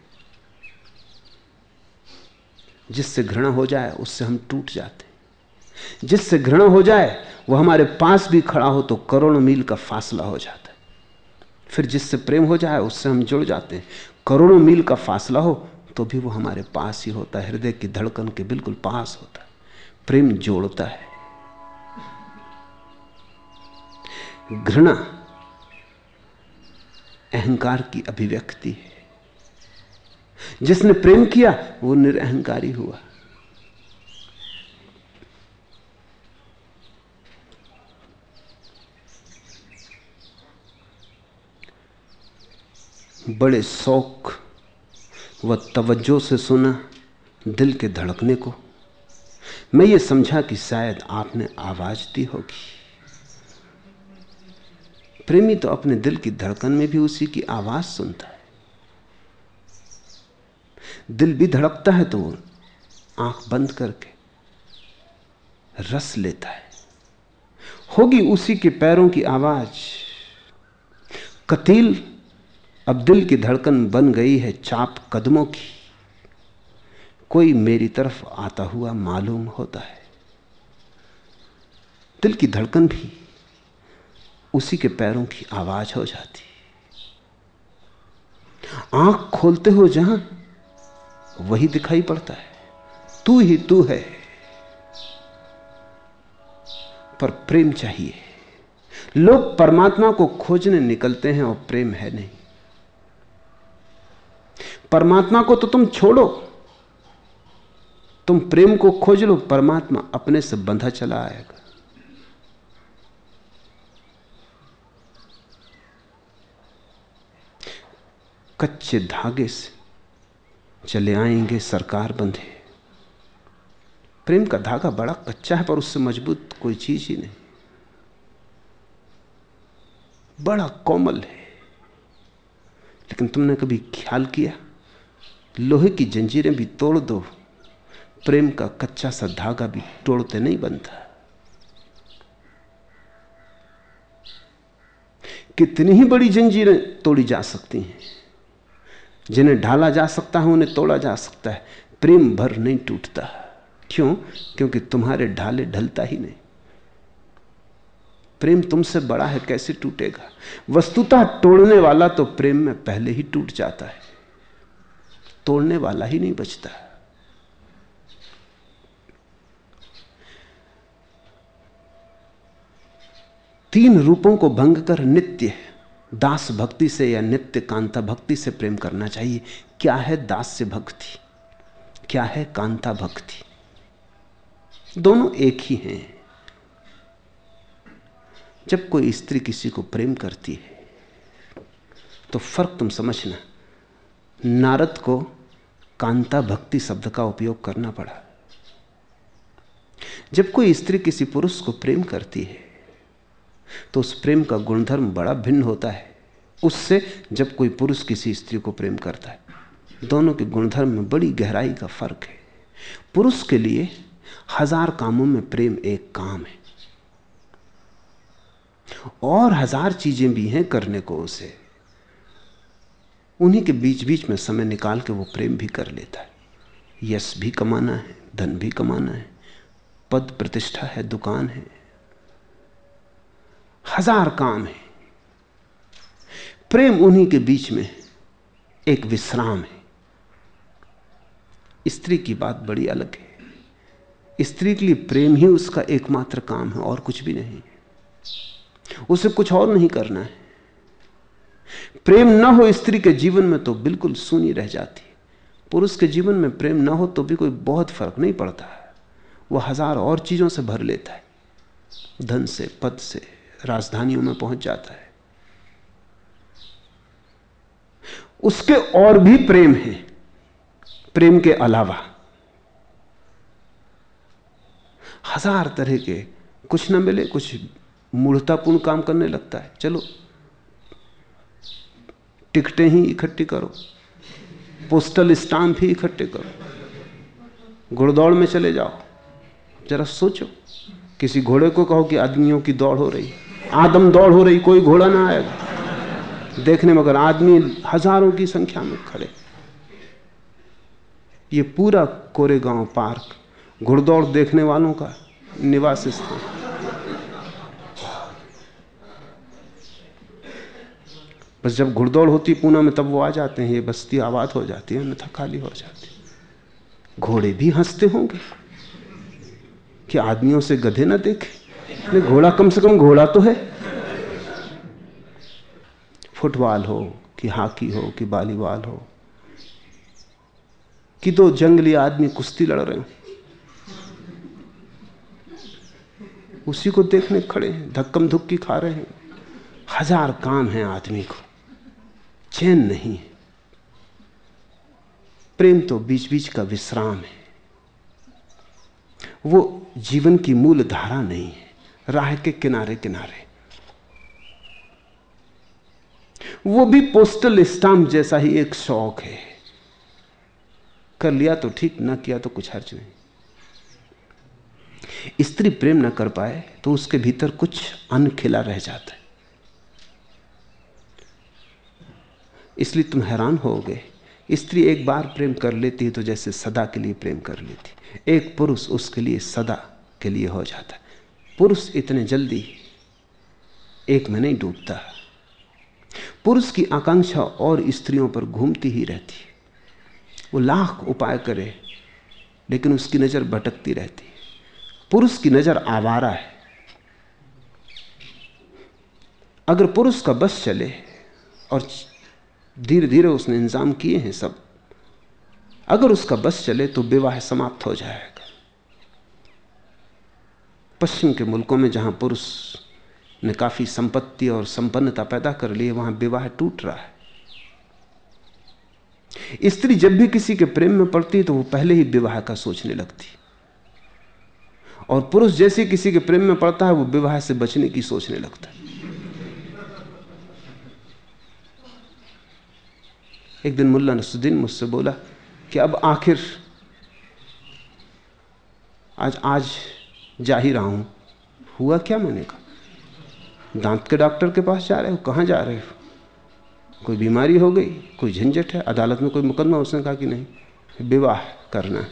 जिससे घृणा हो जाए, उससे हम टूट जाते जिससे घृणा हो जाए, वो हमारे पास भी खड़ा हो तो करोड़ों मील का फासला हो जाता है। फिर जिससे प्रेम हो जाए, उससे हम जुड़ जाते हैं। करोड़ों मील का फासला हो तो भी वो हमारे पास ही होता है। हृदय की धड़कन के बिल्कुल पास होता है। प्रेम जोड़ता है। घृणा अहंकार की अभिव्यक्ति है। जिसने प्रेम किया, वो निरअहकारी हुआ। बड़े शौक व तवज्जो से सुना दिल के धड़कने को। मैं ये समझा कि शायद आपने आवाज़ दी होगी। प्रेमी तो अपने दिल की धड़कन में भी उसी की आवाज़ सुनता है। दिल भी धड़कता है तो वो आँख बंद करके रस लेता है। होगी उसी के पैरों की आवाज़। कतील अब दिल की धड़कन बन गई है चाप कदमों की। कोई मेरी तरफ़ आता हुआ मालूम होता है। दिल की धड़कन भी उसी के पैरों की आवाज़ हो जाती आँख खोलते हो जहाँ, वही दिखाई पड़ता है। तू ही तू है। पर प्रेम चाहिए। लोग परमात्मा को खोजने निकलते हैं और प्रेम है नहीं। परमात्मा को तो तुम छोड़ो। तुम प्रेम को खोज लो, परमात्मा अपने से बंधा चला आएगा। कच्चे धागे से चले आएँगे सरकार बंधे। प्रेम का धागा बड़ा कच्चा है, पर उससे मज़बूत कोई चीज़ ही नहीं। बड़ा कोमल है। लेकिन तुमने कभी ख्याल किया? लोहे की जंजीरें भी तोड़ दो। प्रेम का कच्चा सा धागा भी तोड़ते नहीं बनता। कितनी ही बड़ी जंजीरें तोड़ी जा सकती हैं। जिन्हें ढाला जा सकता है, उन्हें तोड़ा जा सकता है। प्रेम भर नहीं टूटता। क्यों? क्योंकि तुम्हारे ढाले ढलता ही नहीं। प्रेम तुमसे बड़ा है, कैसे टूटेगा? वस्तुतः तोड़ने वाला तो प्रेम में पहले ही टूट जाता है। तोड़ने वाला ही नहीं बचता। तीन रूपों को भंग कर नित्य दास भक्ति से या नित्य कांता भक्ति से प्रेम करना चाहिए। क्या है दास्य भक्ति? क्या है कांता भक्ति? दोनों एक ही हैं। जब कोई स्त्री किसी को प्रेम करती है तो फ़र्क तुम समझना। नारद को कांता भक्ति शब्द का उपयोग करना पड़ा। जब कोई स्त्री किसी पुरुष को प्रेम करती है तो उस प्रेम का गुणधर्म बड़ा भिन्न होता है। उससे जब कोई पुरुष किसी स्त्री को प्रेम करता है, दोनों के गुणधर्म में बड़ी गहराई का फ़र्क है। पुरुष के लिए हज़ार कामों में प्रेम एक काम है। और हज़ार चीज़ें भी हैं करने को उसे। उन्हीं के बीच बीच में समय निकाल के वो प्रेम भी कर लेता है। यश भी कमाना है, धन भी कमाना है, पद प्रतिष्ठा है, दुकान है। हज़ार काम है। प्रेम उन्हीं के बीच में एक विश्राम है। स्त्री की बात बड़ी अलग है। स्त्री के लिए प्रेम ही उसका एकमात्र काम है, और कुछ भी नहीं। उसे कुछ और नहीं करना है। प्रेम ना हो स्त्री के जीवन में तो बिल्कुल सुनी रह जाती पुरुष के जीवन में प्रेम ना हो तो भी कोई बहुत फ़र्क नहीं पड़ता है। वह हज़ार और चीज़ों से भर लेता है। धन से, पद से, राजधानियों में पहुँच जाता है। उसके और भी प्रेम है। प्रेम के अलावा हज़ार तरह के कुछ ना मिले, कुछ मूर्तापूर्ण काम करने लगता है। चलो टिकटें ही इकट्ठी करो। पोस्टल स्टाम्प ही इकट्ठे करो। घुड़दौड़ में चले जाओ। जरा सोचो, किसी घोड़े को कहो कि आदमियों की दौड़ हो रही आदम दौड़ हो रही, कोई घोड़ा ना आएगा। देखने मगर आदमी हज़ारों की संख्या में खड़े। ये पूरा कोरेगांव पार्क, घुड़दौड़ देखने वालों का निवास स्थान बस जब घुड़दौड़ होती पूना में, तब वो आ जाते हैं, ये बस्ती आबाद हो जाती है, अन्यथा खाली हो जाती घोड़े भी हँसते होंगे कि आदमियों से गधे ना देखे। घोड़ा कम से कम घोड़ा तो है। फुटबॉल हो, कि हॉकी हो, कि वॉलीबॉल हो, कि दो जंगली आदमी कुश्ती लड़ रहे हो। उसी को देखने खड़े हैं, धक्कम धुक्की खा रहे हैं। हज़ार काम है आदमी को। चैन नहीं है। प्रेम तो बीच बीच का विश्राम है। वो जीवन की मूल धारा नहीं है, राह के किनारे किनारे। वो भी पोस्टल स्टाम्प जैसा ही एक शौक है। कर लिया तो ठीक, ना किया तो कुछ हर्ज नहीं। स्त्री प्रेम ना कर पाए तो उसके भीतर कुछ अनखिला रह जाता है। इसलिए तुम हैरान होगे। स्त्री एक बार प्रेम कर लेती है तो जैसे सदा के लिए प्रेम कर लेती एक पुरुष उसके लिए सदा के लिए हो जाता पुरुष इतने जल्दी एक में नहीं डूबता। पुरुष की आकांक्षा और स्त्रियों पर घूमती ही रहती वो लाख उपाय करे, लेकिन उसकी नज़र भटकती रहती पुरुष की नज़र आवारा है। अगर पुरुष का बस चले और धीरे धीरे उसने इंतज़ाम किए हैं सब। अगर उसका बस चले तो विवाह समाप्त हो जाएगा। पश्चिम के मुल्कों में जहाँ पुरुष ने काफ़ी संपत्ति और संपन्नता पैदा कर ली है, वहाँ विवाह टूट रहा है। स्त्री जब भी किसी के प्रेम में पड़ती तो वो पहले ही विवाह का सोचने लगती और पुरुष जैसे किसी के प्रेम में पड़ता है, वो विवाह से बचने की सोचने लगता है। एक दिन मुल्ला नसुद्दीन मुझसे बोला कि अब आखिर आज आज जा ही रहा हूँ। हुआ क्या? मैंने कहा, दांत के डॉक्टर के पास जा रहे हो? कहाँ जा रहे हो? कोई बीमारी हो गई? कोई झंझट है? अदालत में कोई मुकदमा? उसने कहा कि नहीं, विवाह करना है।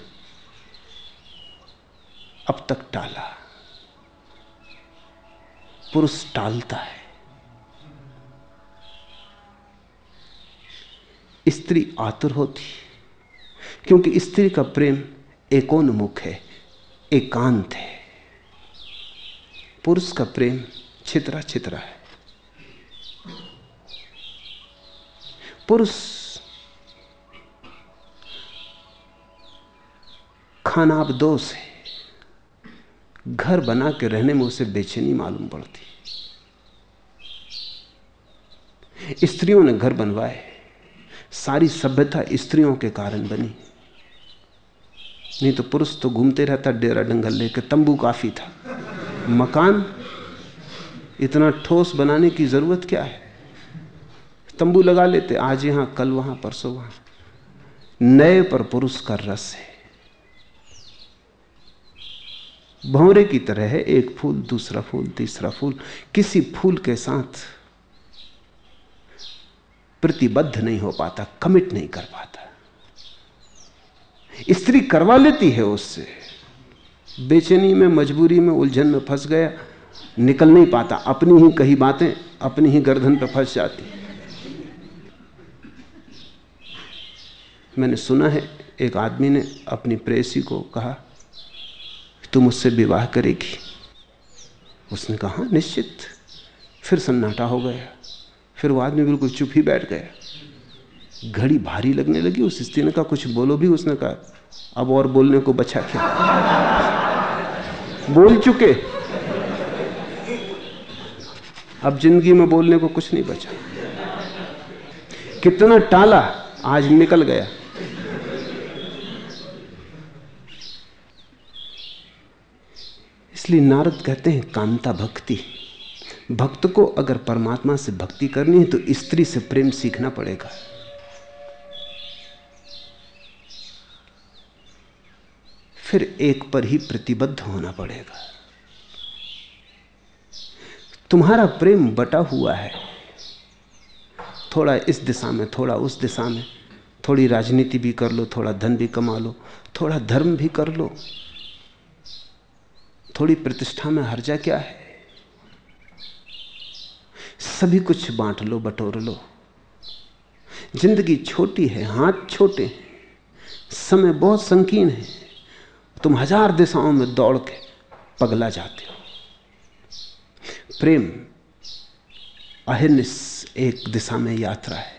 अब तक टाला। पुरुष टालता है। स्त्री आतुर होती क्योंकि स्त्री का प्रेम एकोन्मुख है, एकांत है। पुरुष का प्रेम छितरा छितरा है। पुरुष खानाब दोष है। घर बना के रहने में उसे बेचैनी मालूम पड़ती स्त्रियों ने घर बनवाए सारी सभ्यता स्त्रियों के कारण बनी। नहीं तो पुरुष तो घूमते रहता, डेरा डंगल लेके, तंबू काफ़ी था। मकान, इतना ठोस बनाने की ज़रूरत क्या है? तंबू लगा लेते, आज यहाँ, कल वहाँ, परसों वहाँ। नए पर पुरुष का रस है। भौरे की तरह है, एक फूल, दूसरा फूल, तीसरा फूल। किसी फूल के साथ प्रतिबद्ध नहीं हो पाता कमिट नहीं कर पाता। स्त्री करवा लेती है उससे। बेचैनी में मजबूरी में उलझन में फंस गया निकल नहीं पाता। अपनी ही कही बातें अपनी ही गर्दन पर फंस जाती। मैंने सुना है एक आदमी ने अपनी प्रेसी को कहा तुम मुझसे विवाह करेगी? उसने कहा हाँ, निश्चित। फिर सन्नाटा हो गया। फिर वो आदमी बिल्कुल चुप ही बैठ गया घड़ी भारी लगने लगी, उस स्त्री ने कहा, कुछ बोलो भी? उसने कहा, अब और बोलने को बचा क्या? बोल चुके। अब ज़िंदगी में बोलने को कुछ नहीं बचा। कितना टाला आज निकल गया। इसलिए नारद कहते हैं, कांता भक्ति। भक्त को अगर परमात्मा से भक्ति करनी है तो स्त्री से प्रेम सीखना पड़ेगा। फिर एक पर ही प्रतिबद्ध होना पड़ेगा। तुम्हारा प्रेम बटा हुआ है। थोड़ा इस दिशा में, थोड़ा उस दिशा में। थोड़ी राजनीति भी कर लो, थोड़ा धन भी कमा लो, थोड़ा धर्म भी कर लो। थोड़ी प्रतिष्ठा में हर्जा क्या है? सभी कुछ बांट लो, बटोर लो। ज़िंदगी छोटी है, हाथ छोटे हैं। समय बहुत संकीर्ण है। तुम हज़ार दिशाओं में दौड़ के पगला जाते हो। प्रेम, अहिर्निश एक दिशा में यात्रा है।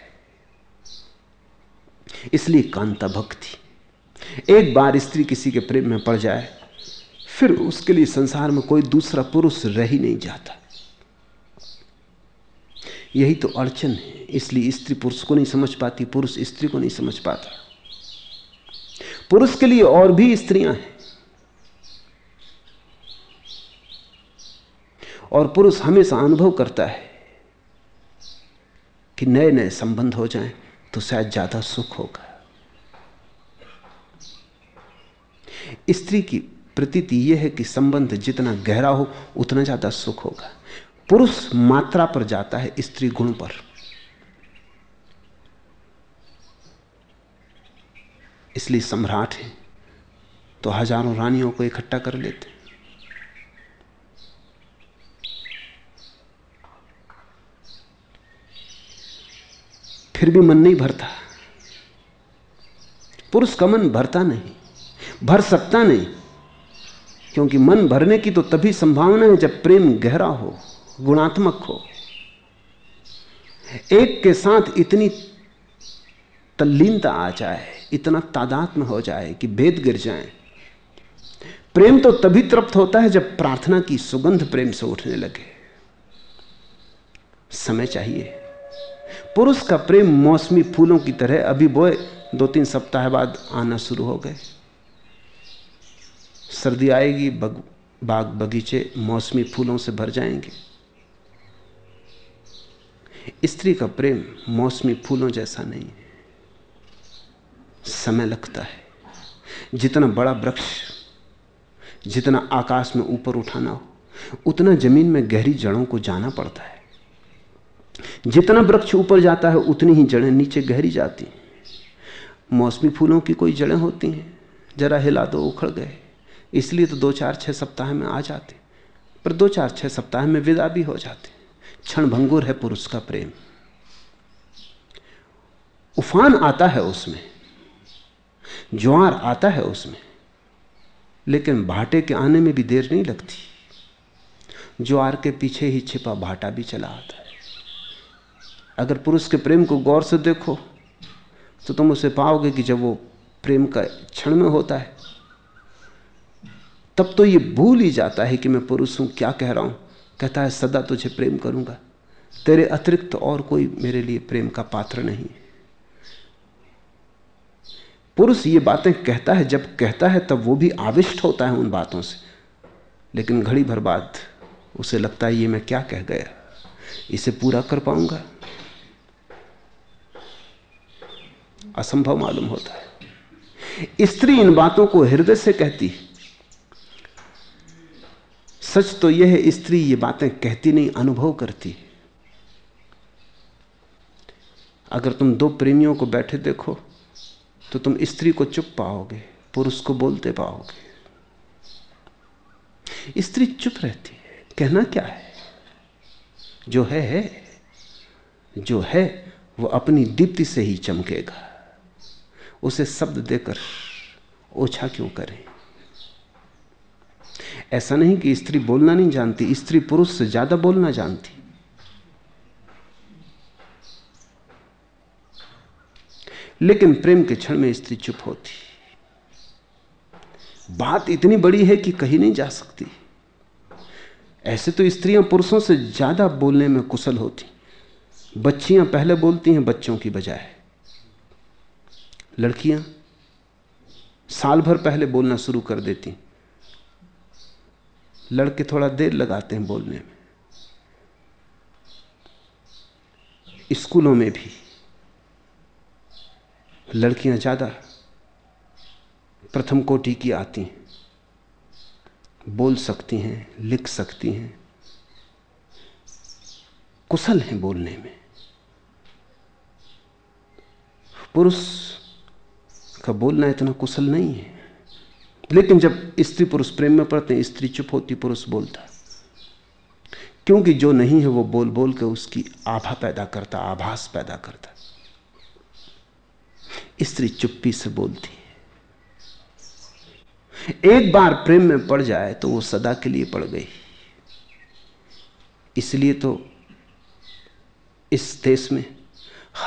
इसलिए कांता भक्ति। एक बार स्त्री किसी के प्रेम में पड़ जाए, फिर उसके लिए संसार में कोई दूसरा पुरुष रह ही नहीं जाता। यही तो अड़चन है। इसलिए स्त्री पुरुष को नहीं समझ पाती, पुरुष स्त्री को नहीं समझ पाता। पुरुष के लिए और भी स्त्रियाँ हैं। और पुरुष हमेशा अनुभव करता है कि नए नए संबंध हो जाएँ तो शायद ज़्यादा सुख होगा। स्त्री की प्रतीति यह है कि संबंध जितना गहरा हो, उतना ज़्यादा सुख होगा। पुरुष मात्रा पर जाता है स्त्री गुण पर। इसलिए सम्राट है तो हज़ारों रानियों को इकट्ठा कर लेते। फिर भी मन नहीं भरता। पुरुष का मन भरता नहीं, भर सकता नहीं, क्योंकि मन भरने की तो तभी संभावना है जब प्रेम गहरा हो। गुणात्मक हो। एक के साथ इतनी तल्लीनता आ जाए इतना तादात में हो जाए कि भेद गिर जाए। प्रेम तो तभी तृप्त होता है जब प्रार्थना की सुगंध प्रेम से उठने लगे। समय चाहिए। पुरुष का प्रेम मौसमी फूलों की तरह अभी बोए दो तीन सप्ताह बाद आना शुरू हो गए। सर्दी आएगी बग, बाग बगीचे मौसमी फूलों से भर जाएँगे। स्त्री का प्रेम मौसमी फूलों जैसा नहीं है। समय लगता है। जितना बड़ा वृक्ष, जितना आकाश में ऊपर उठाना हो, उतना ज़मीन में गहरी जड़ों को जाना पड़ता है। जितना वृक्ष ऊपर जाता है, उतनी ही जड़ें नीचे गहरी जाती हैं। मौसमी फूलों की कोई जड़ें होती हैं? जरा हिला दो, उखड़ गए। इसलिए तो दो चार छह सप्ताह में आ जाते। पर दो चार छह सप्ताह में विदा भी हो जाते। क्षण भंगुर है पुरुष का प्रेम। उफान आता है उसमें, ज्वार आता है उसमें, लेकिन भाटे के आने में भी देर नहीं लगती। ज्वार के पीछे ही छिपा भाटा भी चला आता है। अगर पुरुष के प्रेम को गौर से देखो तो तुम उसे पाओगे कि जब वो प्रेम का क्षण में होता है, तब तो ये भूल ही जाता है कि मैं पुरुष हूँ, क्या कह रहा हूँ। कहता है, सदा तुझे प्रेम करूँगा। तेरे अतिरिक्त और कोई मेरे लिए प्रेम का पात्र नहीं। पुरुष ये बातें कहता है, जब कहता है, तब वो भी आविष्ट होता है उन बातों से। लेकिन घड़ी भर बाद उसे लगता है, ये मैं क्या कह गया? इसे पूरा कर पाऊँगा? असंभव मालूम होता है। स्त्री इन बातों को हृदय से कहती सच तो यह है, स्त्री ये बातें कहती नहीं, अनुभव करती अगर तुम दो प्रेमियों को बैठे देखो तो तुम स्त्री को चुप पाओगे, पुरुष को बोलते पाओगे। स्त्री चुप रहती है, कहना क्या है? जो है है। जो है, वो अपनी दीप्ति से ही चमकेगा। उसे शब्द देकर ओछा क्यों करें? ऐसा नहीं कि स्त्री बोलना नहीं जानती, स्त्री पुरुष से ज़्यादा बोलना जानती। लेकिन प्रेम के क्षण में स्त्री चुप होती। बात इतनी बड़ी है कि कहीं नहीं जा सकती। ऐसे तो स्त्रियाँ पुरुषों से ज़्यादा बोलने में कुशल होती। बच्चियाँ पहले बोलती हैं बच्चों की बजाय। लड़कियाँ साल भर पहले बोलना शुरू कर देती। लड़के थोड़ा देर लगाते हैं बोलने में। स्कूलों में भी लड़कियाँ ज़्यादा प्रथम कोटि की आती हैं, बोल सकती हैं, लिख सकती हैं, कुशल हैं बोलने में। पुरुष का बोलना इतना कुशल नहीं है। लेकिन जब स्त्री पुरुष प्रेम में पड़ते हैं, स्त्री चुप होती, पुरुष बोलता। क्योंकि जो नहीं है, वो बोल बोल के उसकी आभा पैदा करता, आभास पैदा करता। स्त्री चुप्पी से बोलती है। एक बार प्रेम में पड़ जाए तो वो सदा के लिए पड़ गई। इसलिए तो इस देश में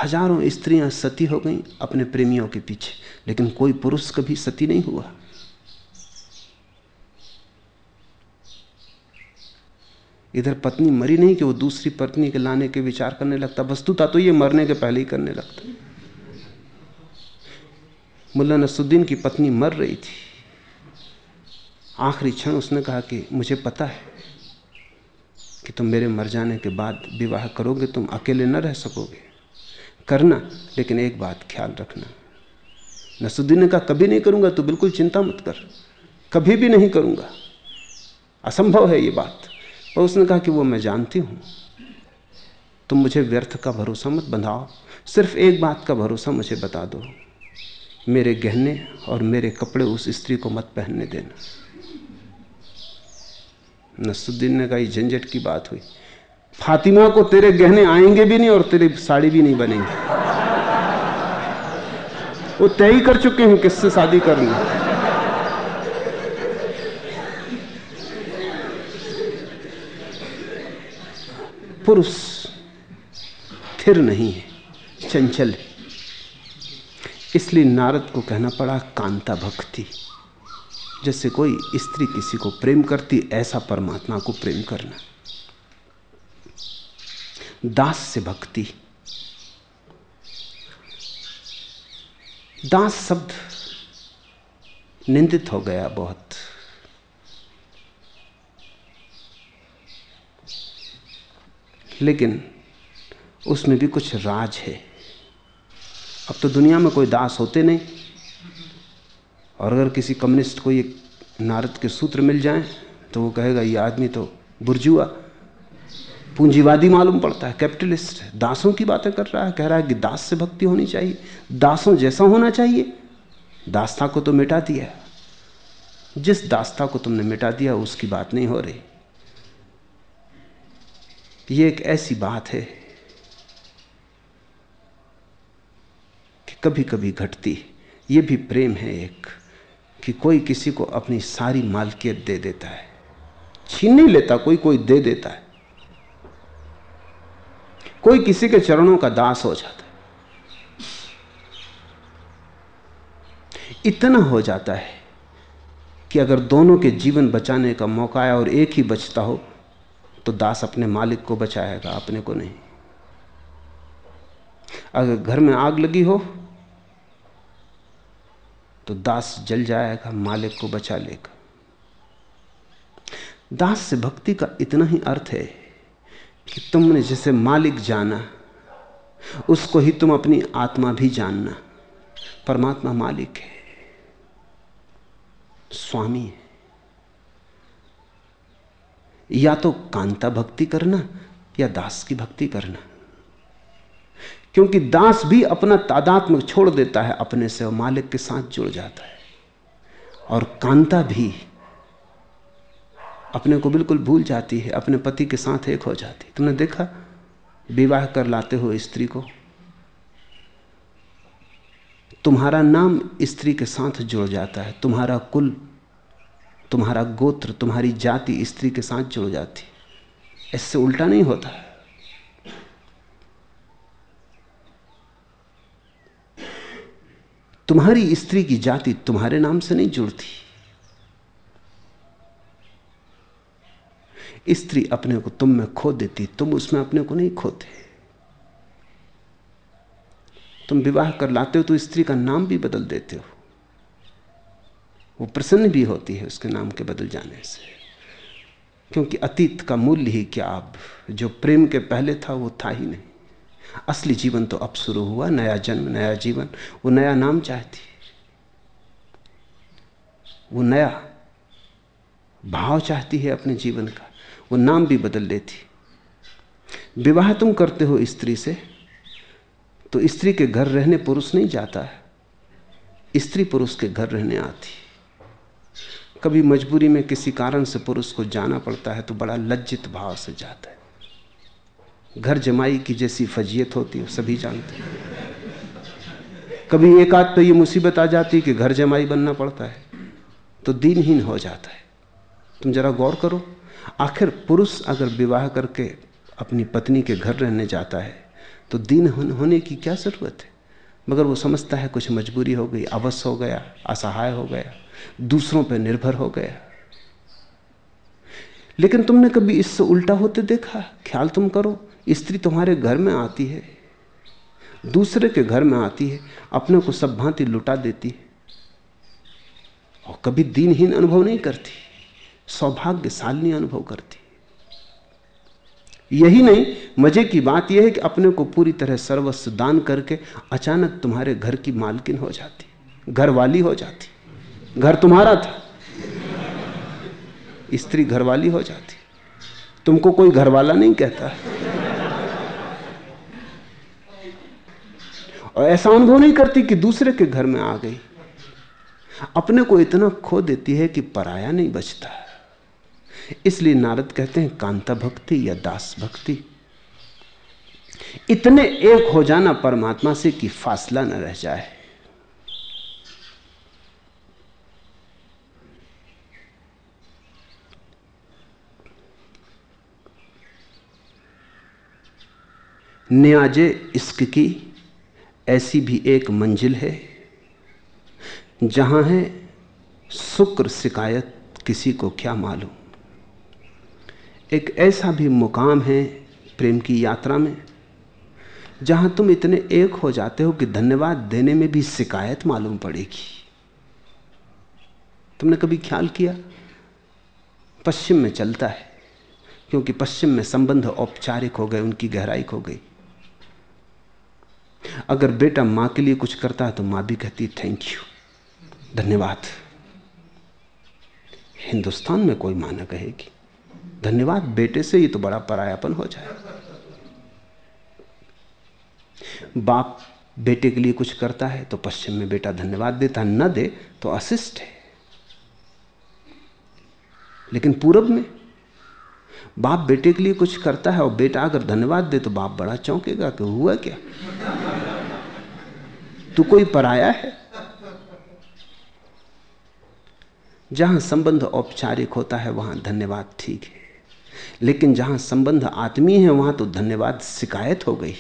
हज़ारों स्त्रियाँ सती हो गईं अपने प्रेमियों के पीछे, लेकिन कोई पुरुष कभी सती नहीं हुआ। इधर पत्नी मरी नहीं कि वो दूसरी पत्नी के लाने के विचार करने लगता। वस्तुता तो ये मरने के पहले ही करने लगता। मुल्ला नसुद्दीन की पत्नी मर रही थी। आखिरी क्षण उसने कहा कि मुझे पता है कि तुम मेरे मर जाने के बाद विवाह करोगे, तुम अकेले न रह सकोगे। करना, लेकिन एक बात ख्याल रखना। नसुद्दीन ने कहा, कभी नहीं करूँगा तो बिल्कुल चिंता मत कर। कभी भी नहीं करूँगा। असंभव है ये बात। और उसने कहा कि वो मैं जानती हूँ। तुम मुझे व्यर्थ का भरोसा मत बंधाओ सिर्फ़ एक बात का भरोसा मुझे बता दो। मेरे गहने और मेरे कपड़े उस स्त्री को मत पहनने देना। नसुद्दीन ने कहा झंझट की बात हुई। फातिमा को तेरे गहने आएँगे भी नहीं और तेरी साड़ी भी नहीं बनेंगी। वो तय कर चुके हैं किससे शादी करनी पुरुष स्थिर नहीं है, चंचल है। इसलिए नारद को कहना पड़ा, कांता भक्ति, जैसे कोई स्त्री किसी को प्रेम करती, ऐसा परमात्मा को प्रेम करना। दास से भक्ति, दास शब्द निंदित हो गया बहुत। लेकिन उसमें भी कुछ राज है। अब तो दुनिया में कोई दास होते नहीं। और अगर किसी कम्युनिस्ट को ये नारद के सूत्र मिल जाएँ तो वो कहेगा, ये आदमी तो बुरजुआ, पूंजीवादी मालूम पड़ता है, कैपिटलिस्ट है, दासों की बातें कर रहा है, कह रहा है कि दास से भक्ति होनी चाहिए, दासों जैसा होना चाहिए। दास्ता को तो मिटा दिया। जिस दास्ता को तुमने मिटा दिया, उसकी बात नहीं हो रही। ये एक ऐसी बात है कि कभी कभी घटती ये भी प्रेम है एक, कि कोई किसी को अपनी सारी मालकियत दे देता है। छीन नहीं लेता, कोई कोई दे देता है। कोई किसी के चरणों का दास हो जाता है। इतना हो जाता है कि अगर दोनों के जीवन बचाने का मौका आया और एक ही बचता हो तो दास अपने मालिक को बचाएगा, अपने को नहीं। अगर घर में आग लगी हो तो दास जल जाएगा, मालिक को बचा लेगा। दास से भक्ति का इतना ही अर्थ है कि तुमने जैसे मालिक जाना, उसको ही तुम अपनी आत्मा भी जानना। परमात्मा मालिक है, स्वामी है। या तो कांता भक्ति करना या दास की भक्ति करना। क्योंकि दास भी अपना तादात्म छोड़ देता है, अपने से और मालिक के साथ जुड़ जाता है। और कांता भी अपने को बिल्कुल भूल जाती है, अपने पति के साथ एक हो जाती है। तुमने देखा? विवाह कर लाते हो स्त्री को। तुम्हारा नाम स्त्री के साथ जुड़ जाता है, तुम्हारा कुल तुम्हारा गोत्र, तुम्हारी जाति स्त्री के साथ जुड़ जाती। इससे उल्टा नहीं होता। तुम्हारी स्त्री की जाति तुम्हारे नाम से नहीं जुड़ती। स्त्री अपने को तुम में खो देती, तुम उसमें अपने को नहीं खोते। तुम विवाह कर लाते हो तो स्त्री का नाम भी बदल देते हो। वो प्रसन्न भी होती है उसके नाम के बदल जाने से। क्योंकि अतीत का मूल्य ही क्या अब? जो प्रेम के पहले था, वो था ही नहीं। असली जीवन तो अब शुरू हुआ, नया जन्म, नया जीवन। वो नया नाम चाहती वो नया भाव चाहती है अपने जीवन का। वो नाम भी बदल लेती विवाह तुम करते हो स्त्री से तो स्त्री के घर रहने पुरुष नहीं जाता है। स्त्री पुरुष के घर रहने आती कभी मजबूरी में किसी कारण से पुरुष को जाना पड़ता है तो बड़ा लज्जित भाव से जाता है। घर जमाई की जैसी फजीयत होती है सभी जानते हैं। कभी एक आध तो ये मुसीबत आ जाती है कि घर जमाई बनना पड़ता है तो दिनहीन हो जाता है। तुम जरा गौर करो, आखिर पुरुष अगर विवाह करके अपनी पत्नी के घर रहने जाता है तो दिन होने की क्या ज़रूरत है? मगर वो समझता है कुछ मजबूरी हो गई अवश्य हो गया, असहाय हो गया दूसरों पर निर्भर हो गया लेकिन तुमने कभी इससे उल्टा होते देखा? ख्याल तुम करो, स्त्री तुम्हारे घर में आती है, दूसरे के घर में आती है, अपने को सब भांति लुटा देती है। और कभी दीनहीन अनुभव नहीं करती सौभाग्यशालिनी अनुभव करती। यही नहीं, मज़े की बात यह है कि अपने को पूरी तरह सर्वस्व दान करके अचानक तुम्हारे घर की मालकिन हो जाती घर वाली हो जाती। घर तुम्हारा था। स्त्री घरवाली हो जाती। तुमको कोई घरवाला नहीं कहता। और ऐसा अनुभव नहीं करती कि दूसरे के घर में आ गई। अपने को इतना खो देती है कि पराया नहीं बचता। इसलिए नारद कहते हैं, कांता भक्ति या दास भक्ति। इतने एक हो जाना परमात्मा से कि फासला न रह जाए। न्याजे इश्क की ऐसी भी एक मंजिल है, जहाँ है शुक्र शिकायत किसी को क्या मालूम। एक ऐसा भी मुकाम है प्रेम की यात्रा में, जहाँ तुम इतने एक हो जाते हो कि धन्यवाद देने में भी शिकायत मालूम पड़ेगी। तुमने कभी ख्याल किया? पश्चिम में चलता है, क्योंकि पश्चिम में संबंध औपचारिक हो गए, उनकी गहराई खो गई। अगर बेटा माँ के लिए कुछ करता है तो माँ भी कहती थैंक यू धन्यवाद। हिंदुस्तान में कोई माना कहेगी। धन्यवाद, बेटे से ही तो बड़ा परायापन हो जाए। बाप बेटे के लिए कुछ करता है तो पश्चिम में बेटा धन्यवाद देता, न दे तो अशिष्ट है। लेकिन पूरब में बाप बेटे के लिए कुछ करता है और बेटा अगर धन्यवाद दे तो बाप बड़ा चौंकेगा कि हुआ क्या? तू कोई पराया है? जहाँ संबंध औपचारिक होता है, वहाँ धन्यवाद ठीक है। लेकिन जहाँ संबंध आत्मीय है, वहाँ तो धन्यवाद शिकायत हो गई।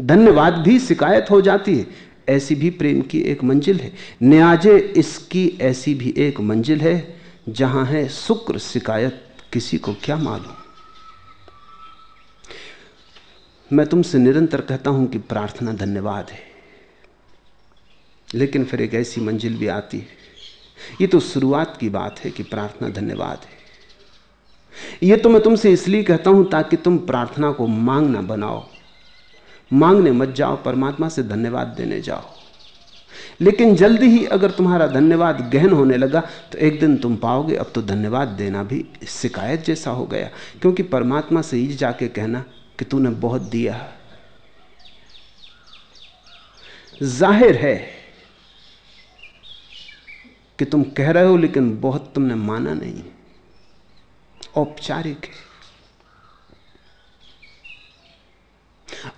धन्यवाद भी शिकायत हो जाती है। ऐसी भी प्रेम की एक मंजिल है। न्याजे इसकी ऐसी भी एक मंजिल है, जहाँ है शुक्र शिकायत। किसी को क्या मालूम? मैं तुमसे निरंतर कहता हूँ कि प्रार्थना धन्यवाद है। लेकिन फिर एक ऐसी मंजिल भी आती है। ये तो शुरुआत की बात है कि प्रार्थना धन्यवाद है। ये तो मैं तुमसे इसलिए कहता हूँ ताकि तुम प्रार्थना को मांगना बनाओ। मांगने मत जाओ, परमात्मा से धन्यवाद देने जाओ। लेकिन जल्दी ही अगर तुम्हारा धन्यवाद गहन होने लगा तो एक दिन तुम पाओगे, अब तो धन्यवाद देना भी शिकायत जैसा हो गया। क्योंकि परमात्मा से ही जाके कहना कि तूने बहुत दिया ज़ाहिर है कि तुम कह रहे हो, लेकिन बहुत तुमने माना नहीं। औपचारिक है।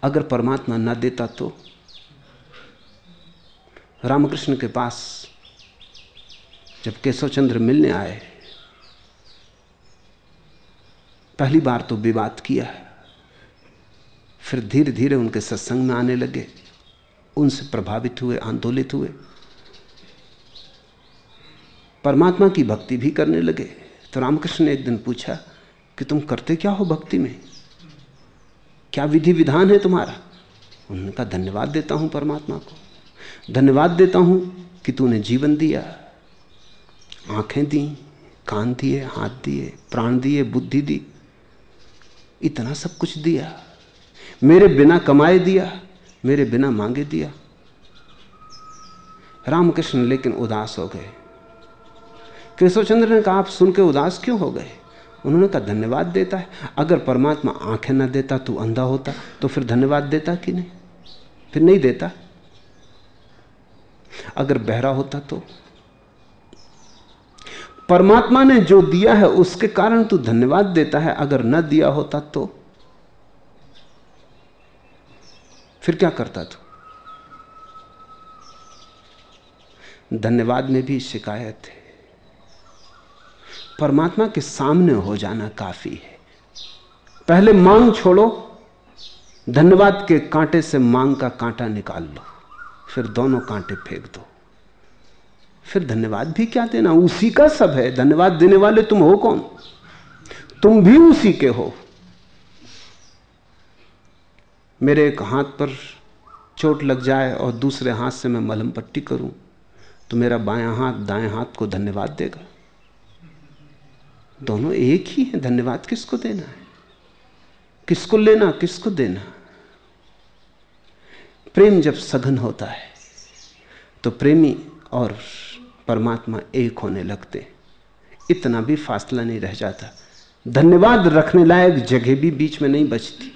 अगर परमात्मा ना देता तो रामकृष्ण के पास जब केशव चंद्र मिलने आए, पहली बार तो विवाद किया फिर धीरे धीरे उनके सत्संग में आने लगे, उनसे प्रभावित हुए, आंदोलित हुए। परमात्मा की भक्ति भी करने लगे। तो रामकृष्ण ने एक दिन पूछा कि तुम करते क्या हो भक्ति में? क्या विधि विधान है तुम्हारा? उन्होंने कहा, धन्यवाद देता हूँ परमात्मा को। धन्यवाद देता हूँ कि तूने जीवन दिया। आँखें दी, कान दिए, हाथ दिए, प्राण दिए, बुद्धि दी। इतना सब कुछ दिया। मेरे बिना कमाए दिया, मेरे बिना मांगे दिया। रामकृष्ण लेकिन उदास हो गए। केशवचंद्र ने कहा, आप सुन के उदास क्यों हो गए? उन्होंने कहा, धन्यवाद देता है। अगर परमात्मा आँखें ना देता तो अंधा होता। तो फिर धन्यवाद देता कि नहीं? फिर नहीं देता। अगर बहरा होता तो? परमात्मा ने जो दिया है उसके कारण तू धन्यवाद देता है, अगर न दिया होता तो? फिर क्या करता तू? धन्यवाद में भी शिकायत है। परमात्मा के सामने हो जाना काफ़ी है। पहले मांग छोड़ो, धन्यवाद के कांटे से मांग का कांटा निकाल लो। फिर दोनों कांटे फेंक दो। फिर धन्यवाद भी क्या देना? उसी का सब है। धन्यवाद देने वाले तुम हो कौन? तुम भी उसी के हो। मेरे एक हाथ पर चोट लग जाए और दूसरे हाथ से मैं मलहम पट्टी करूँ तो मेरा बायां हाथ दाएँ हाथ को धन्यवाद देगा। दोनों एक ही है। धन्यवाद किसको देना है? किसको लेना, किसको देना प्रेम जब सघन होता है तो प्रेमी और परमात्मा एक होने लगते। इतना भी फासला नहीं रह जाता। धन्यवाद रखने लायक जगह भी बीच में नहीं बचती।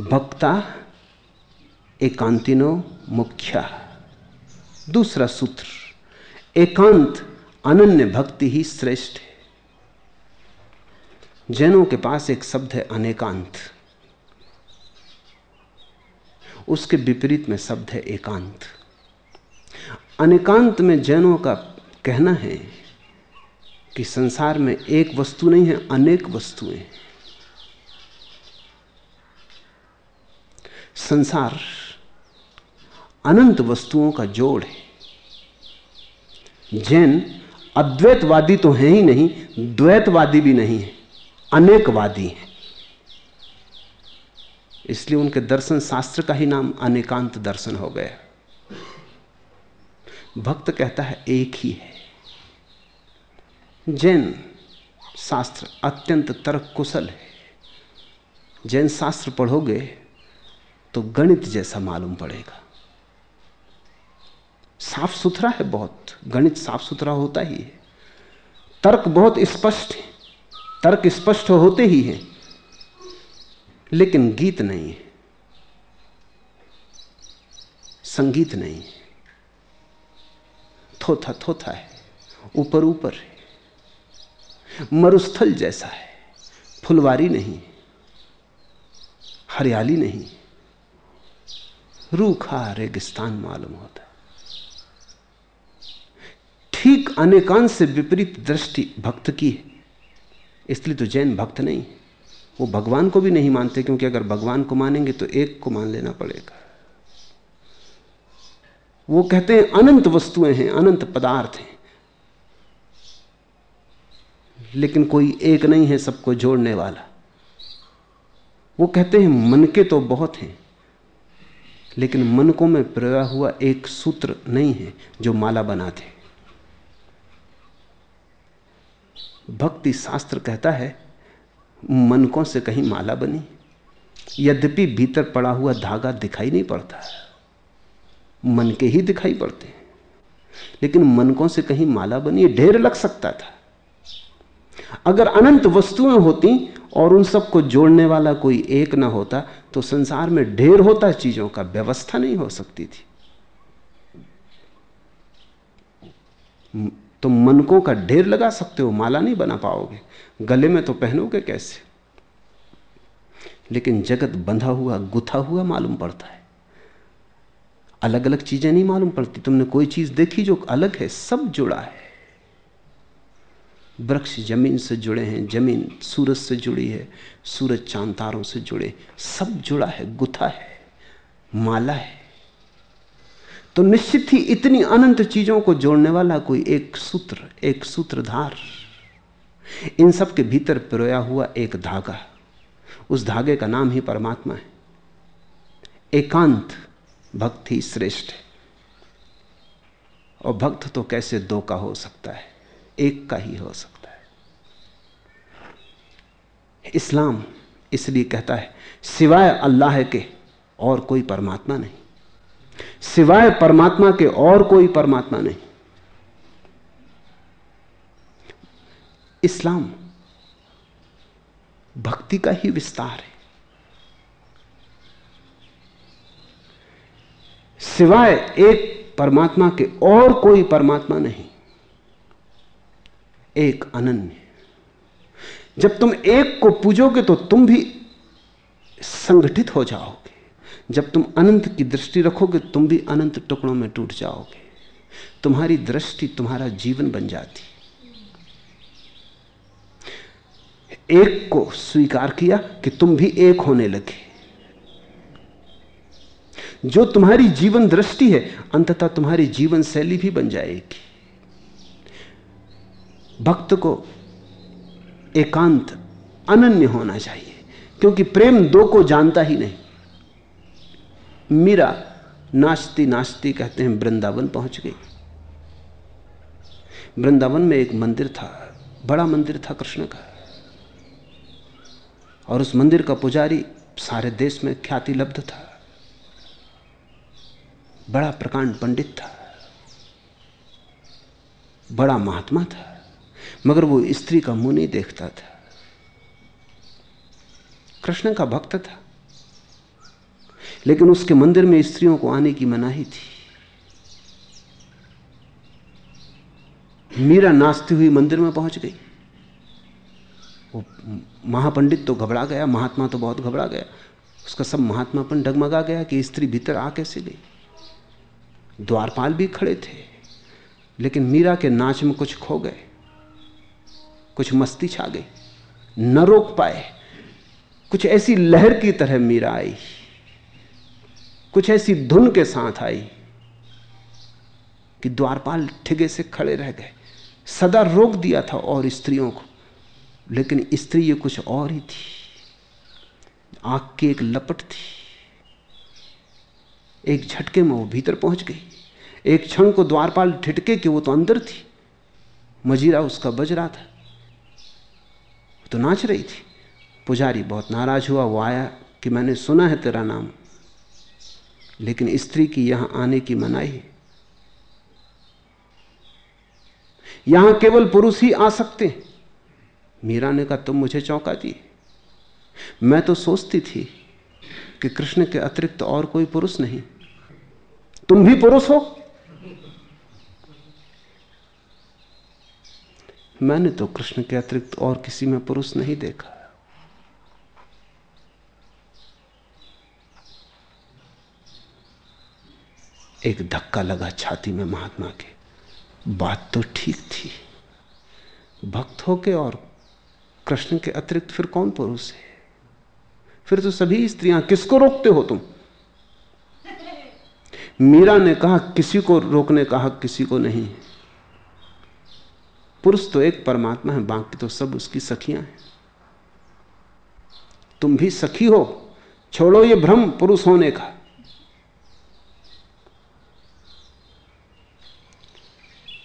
भक्ता एकांतिनो मुख्या। दूसरा सूत्र, एकांत अनन्य भक्ति ही श्रेष्ठ है। जैनों के पास एक शब्द है अनेकांत। उसके विपरीत में शब्द है एकांत। अनेकांत में जैनों का कहना है कि संसार में एक वस्तु नहीं है, अनेक वस्तुएँ। संसार अनंत वस्तुओं का जोड़ है। जैन अद्वैतवादी तो है ही नहीं, द्वैतवादी भी नहीं है, अनेकवादी है। इसलिए उनके दर्शन शास्त्र का ही नाम अनेकांत दर्शन हो गया भक्त कहता है, एक ही है। जैन शास्त्र अत्यंत तर्क कुशल है। जैन शास्त्र पढ़ोगे तो गणित जैसा मालूम पड़ेगा। साफ़ सुथरा है बहुत। गणित साफ़ सुथरा होता ही है। तर्क बहुत स्पष्ट है। तर्क स्पष्ट होते ही है। लेकिन गीत नहीं है। संगीत नहीं है। थोथा थोथा है। ऊपर ऊपर है। मरुस्थल जैसा है। फुलवारी नहीं हरियाली नहीं रूखा रेगिस्तान मालूम होता है। ठीक अनेकांश से विपरीत दृष्टि भक्त की है। इसलिए तो जैन भक्त नहीं वो भगवान को भी नहीं मानते, क्योंकि अगर भगवान को मानेंगे तो एक को मान लेना पड़ेगा। वो कहते हैं, अनंत वस्तुएँ हैं, अनंत पदार्थ हैं। लेकिन कोई एक नहीं है सबको जोड़ने वाला। वो कहते हैं, मन के तो बहुत हैं, लेकिन मन को में प्रया हुआ एक सूत्र नहीं है जो माला बनाते। भक्ति शास्त्र कहता है मनकों से कहीं माला बनी। यद्यपि भीतर पड़ा हुआ धागा दिखाई नहीं पड़ता, मन के ही दिखाई पड़ते हैं। लेकिन मनकों से कहीं माला बनी ढेर लग सकता था। अगर अनंत वस्तुएँ होती और उन सबको जोड़ने वाला कोई एक ना होता तो संसार में ढेर होता चीज़ों का व्यवस्था नहीं हो सकती थी। तो मनकों का ढेर लगा सकते हो, माला नहीं बना पाओगे। गले में तो पहनोगे कैसे? लेकिन जगत बंधा हुआ, गुथा हुआ मालूम पड़ता है। अलग अलग चीज़ें नहीं मालूम पड़ती। तुमने कोई चीज़ देखी जो अलग है, सब जुड़ा है। वृक्ष ज़मीन से जुड़े हैं, ज़मीन सूरज से जुड़ी है, सूरज चाँद तारों से जुड़े, सब जुड़ा है, गुथा है, माला है। तो निश्चित ही इतनी अनंत चीज़ों को जोड़ने वाला कोई एक सूत्र, एक सूत्रधार। इन सब के भीतर पिरोया हुआ एक धागा। उस धागे का नाम ही परमात्मा है। एकांत भक्त ही श्रेष्ठ है। और भक्त तो कैसे दो का हो सकता है? एक का ही हो सकता है। इस्लाम इसलिए कहता है, सिवाय अल्लाह के और कोई परमात्मा नहीं। सिवाय परमात्मा के और कोई परमात्मा नहीं। इस्लाम भक्ति का ही विस्तार है। सिवाय एक परमात्मा के और कोई परमात्मा नहीं, एक अनन्य। जब तुम एक को पूजोगे तो तुम भी संगठित हो जाओगे। जब तुम अनंत की दृष्टि रखोगे, तुम भी अनंत टुकड़ों में टूट जाओगे। तुम्हारी दृष्टि तुम्हारा जीवन बन जाती। एक को स्वीकार किया कि तुम भी एक होने लगे। जो तुम्हारी जीवन दृष्टि है, अंततः तुम्हारी जीवन शैली भी बन जाएगी। भक्त को एकांत अनन्य होना चाहिए, क्योंकि प्रेम दो को जानता ही नहीं। मीरा नाचती नाचती कहते हैं, वृंदावन पहुँच गई। वृंदावन में एक मंदिर था, बड़ा मंदिर था कृष्ण का। और उस मंदिर का पुजारी सारे देश में ख्याति लब्ध था। बड़ा प्रकांड पंडित था। बड़ा महात्मा था, मगर वो स्त्री का मुँह नहीं देखता था। कृष्ण का भक्त था। लेकिन उसके मंदिर में स्त्रियों को आने की मनाही थी। मीरा नाचती हुई मंदिर में पहुँच गई। वो महापंडित तो घबरा गया, महात्मा तो बहुत घबरा गया। उसका सब महात्मापन डगमगा गया कि स्त्री भीतर आ कैसे गई? द्वारपाल भी खड़े थे, लेकिन मीरा के नाच में कुछ खो गए, कुछ मस्ती छा गई, न रोक पाए। कुछ ऐसी लहर की तरह मीरा आई। कुछ ऐसी धुन के साथ आई कि द्वारपाल ठिगे से खड़े रह गए। सदा रोक दिया था और स्त्रियों को। लेकिन स्त्री ये कुछ और ही थी। आँख की एक लपट थी। एक झटके में वो भीतर पहुँच गई। एक क्षण को द्वारपाल ठिटके कि वो तो अंदर थी। मजीरा उसका बज रहा था। तो नाच रही थी। पुजारी बहुत नाराज़ हुआ। वो आया कि मैंने सुना है तेरा नाम। लेकिन स्त्री की यहाँ आने की मनाही है। यहाँ केवल पुरुष ही आ सकते हैं। मीरा ने कहा तुम मुझे चौंका दिए। मैं तो सोचती थी कि कृष्ण के अतिरिक्त तो और कोई पुरुष नहीं। तुम भी पुरुष हो। मैंने तो कृष्ण के अतिरिक्त और किसी में पुरुष नहीं देखा। एक धक्का लगा छाती में महात्मा के। बात तो ठीक थी। भक्त होके और कृष्ण के अतिरिक्त फिर कौन पुरुष है? फिर तो सभी स्त्रियाँ, किसको रोकते हो तुम? मीरा ने कहा, किसी को रोकने का हक किसी को नहीं। पुरुष तो एक परमात्मा है, बाकी तो सब उसकी सखियाँ हैं। तुम भी सखी हो, छोड़ो ये भ्रम पुरुष होने का।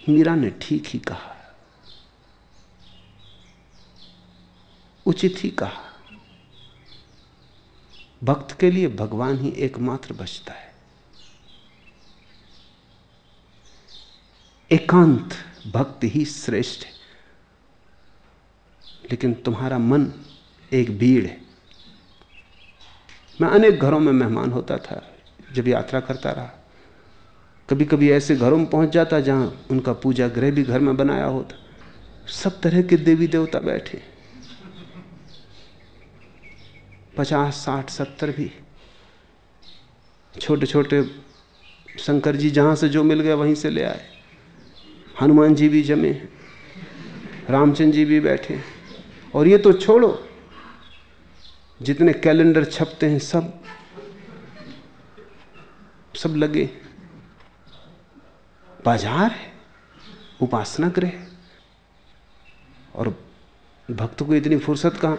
मीरा ने ठीक ही कहा। उचित ही कहा। भक्त के लिए भगवान ही एकमात्र बचता है। एकांत भक्त ही श्रेष्ठ है। लेकिन तुम्हारा मन एक भीड़ है। मैं अनेक घरों में मेहमान होता था, जब यात्रा करता रहा। कभी कभी ऐसे घरों में पहुँच जाता जहाँ उनका पूजा गृह भी घर में बनाया होता। सब तरह के देवी देवता बैठे। पचास, साठ, सत्तर भी। छोटे छोटे शंकर जी जहाँ से जो मिल गया वहीं से ले आए। हनुमान जी भी जमे। रामचंद्र जी भी बैठे। और ये तो छोड़ो, जितने कैलेंडर छपते हैं सब सब लगे। बाज़ार है, उपासना गृह और भक्त को इतनी फुर्सत कहा?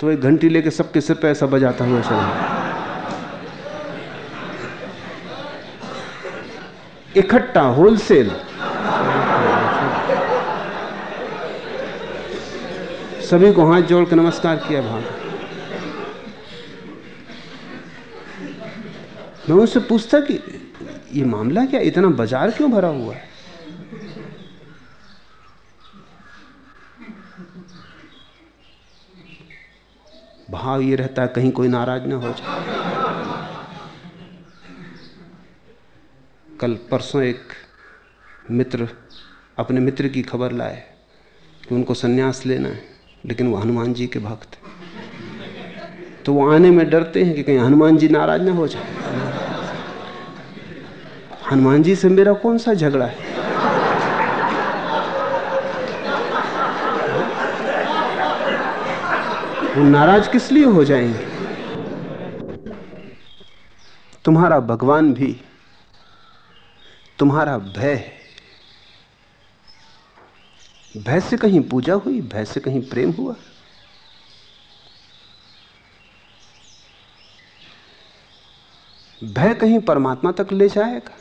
तो एक घंटी लेके सबके सिर पे ऐसा बजाता हुआ चला। इकट्ठा होलसेल। सभी को हाथ जोड़ के नमस्कार किया भाग। मैं उनसे पूछता कि ये मामला क्या इतना बाज़ार क्यों भरा हुआ है? भाव ये रहता है कहीं कोई नाराज़ ना हो जाए। कल परसों एक मित्र अपने मित्र की खबर लाए कि उनको सन्यास लेना है, लेकिन वो हनुमान जी के भक्त तो वो आने में डरते हैं कि कहीं हनुमान जी नाराज़ ना हो जाए। हनुमान जी से मेरा कौन सा झगड़ा है? वो नाराज़ किस लिए हो जाएँगे? तुम्हारा भगवान भी, तुम्हारा भय भय से कहीं पूजा हुई, भय से कहीं प्रेम हुआ। भय कहीं परमात्मा तक ले जाएगा।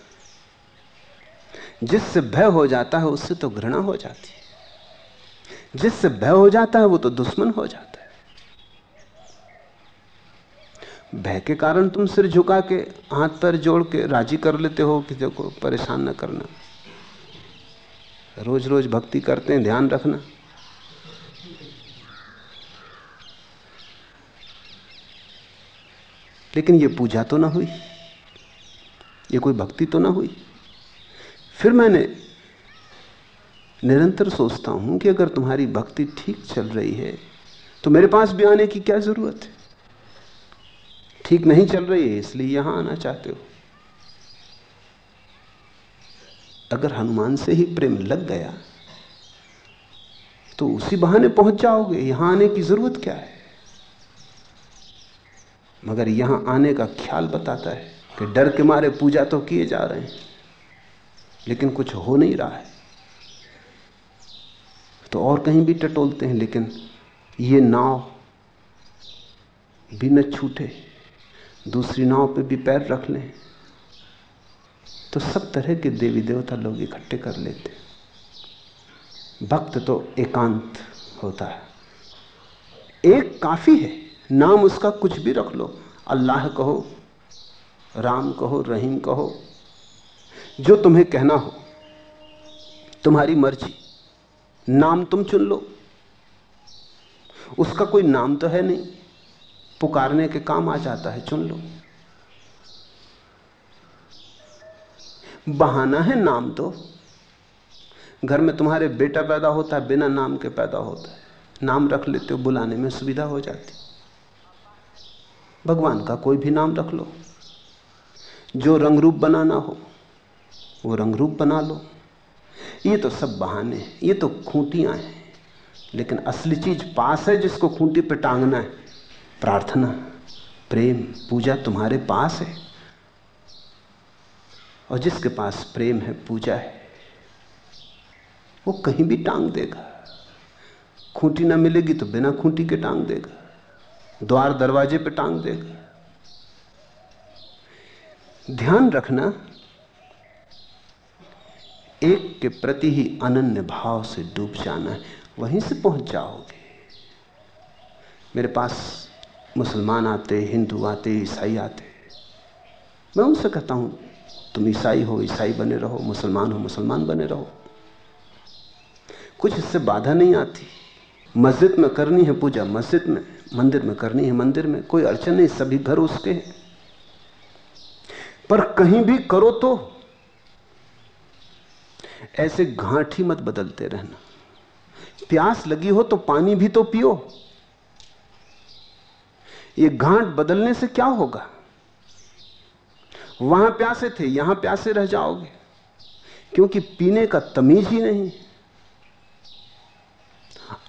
जिससे भय हो जाता है, उससे तो घृणा हो जाती है। जिससे भय हो जाता है, वो तो दुश्मन हो जाता है। भय के कारण तुम सिर झुका के, हाथ पैर जोड़ के राज़ी कर लेते हो कि देखो परेशान न करना। रोज रोज भक्ति करते हैं, ध्यान रखना। लेकिन ये पूजा तो ना हुई। ये कोई भक्ति तो ना हुई। फिर मैंने निरंतर सोचता हूँ कि अगर तुम्हारी भक्ति ठीक चल रही है तो मेरे पास भी आने की क्या ज़रूरत है? ठीक नहीं चल रही है, इसलिए यहाँ आना चाहते हो। अगर हनुमान से ही प्रेम लग गया तो उसी बहाने पहुँच जाओगे, यहाँ आने की ज़रूरत क्या है? मगर यहाँ आने का ख्याल बताता है कि डर के मारे पूजा तो किए जा रहे हैं। लेकिन कुछ हो नहीं रहा है। तो और कहीं भी टटोलते हैं, लेकिन ये नाव भी न छूटे, दूसरी नाव पे भी पैर रख लें तो सब तरह के देवी देवता लोग इकट्ठे कर लेते भक्त तो एकांत होता है। एक काफ़ी है, नाम उसका कुछ भी रख लो। अल्लाह कहो, राम कहो, रहीम कहो जो तुम्हें कहना हो, तुम्हारी मर्ज़ी। नाम तुम चुन लो। उसका कोई नाम तो है नहीं। पुकारने के काम आ जाता है, चुन लो। बहाना है नाम तो। घर में तुम्हारे बेटा पैदा होता है, बिना नाम के पैदा होता है। नाम रख लेते हो, बुलाने में सुविधा हो जाती। भगवान का कोई भी नाम रख लो। जो रंग रूप बनाना हो वो रंग रूप बना लो। ये तो सब बहाने हैं, ये तो खूंटियाँ हैं। लेकिन असली चीज़ पास है जिसको खूंटी पे टांगना है, प्रार्थना, प्रेम, पूजा तुम्हारे पास है। और जिसके पास प्रेम है, पूजा है, वो कहीं भी टांग देगा। खूंटी ना मिलेगी तो बिना खूंटी के टांग देगा। द्वार दरवाजे पे टांग देगा। ध्यान रखना एक के प्रति ही अनन्य भाव से डूब जाना है। वहीं से पहुँच जाओगे। मेरे पास मुसलमान आते, हिंदू आते, ईसाई आते। मैं उनसे कहता हूँ, तुम ईसाई हो, ईसाई बने रहो, मुसलमान हो, मुसलमान बने रहो। कुछ इससे बाधा नहीं आती। मस्जिद में करनी है पूजा, मस्जिद में, मंदिर में करनी है मंदिर में। कोई अड़चन नहीं, सभी घर उसके हैं। पर कहीं भी करो तो ऐसे घाट ही मत बदलते रहना। प्यास लगी हो तो पानी भी तो पियो। ये घाट बदलने से क्या होगा? वहाँ प्यासे थे, यहाँ प्यासे रह जाओगे। क्योंकि पीने का तमीज ही नहीं।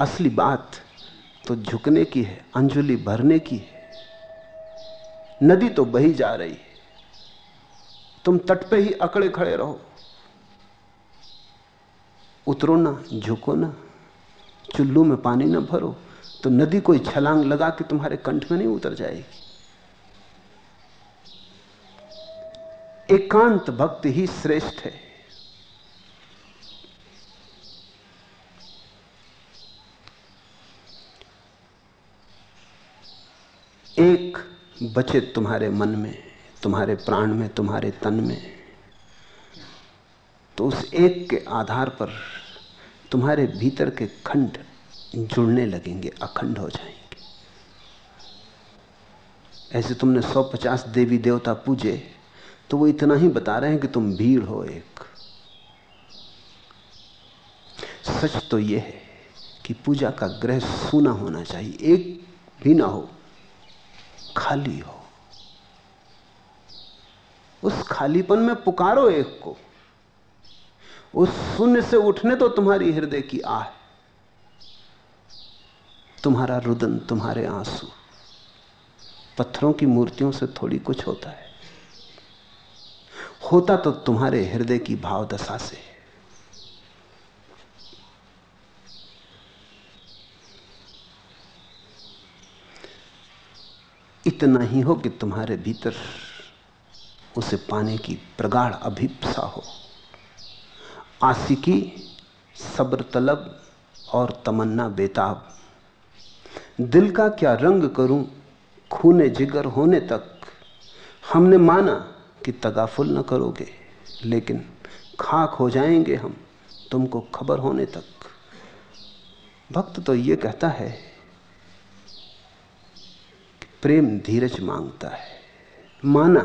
असली बात तो झुकने की है, अंजुली भरने की है। नदी तो बही जा रही है। तुम तट पे ही अकड़े खड़े रहो। उतरो ना, झुको ना, चुल्लू में पानी ना भरो तो नदी कोई छलांग लगा के तुम्हारे कंठ में नहीं उतर जाएगी। एकांत भक्त ही श्रेष्ठ है। एक बचे तुम्हारे मन में, तुम्हारे प्राण में, तुम्हारे तन में। तो उस एक के आधार पर तुम्हारे भीतर के खंड जुड़ने लगेंगे, अखंड हो जाएँगे। ऐसे तुमने 150 देवी देवता पूजे तो वो इतना ही बता रहे हैं कि तुम भीड़ हो एक। सच तो यह है कि पूजा का ग्रह सूना होना चाहिए, एक भी ना हो, खाली हो। उस खालीपन में पुकारो एक को। उस शून्य से उठने तो तुम्हारी हृदय की आह तुम्हारा रुदन, तुम्हारे आँसू, पत्थरों की मूर्तियों से थोड़ी कुछ होता है। होता तो तुम्हारे हृदय की भाव दशा से इतना ही हो कि तुम्हारे भीतर उसे पाने की प्रगाढ़ अभिप्सा हो। आशिकी सब्र तलब और तमन्ना बेताब। दिल का क्या रंग करूँ, खूने जिगर होने तक। हमने माना कि तगाफुल न करोगे, लेकिन खाक हो जाएँगे हम तुमको खबर होने तक। भक्त तो ये कहता है प्रेम धीरज माँगता है। माना,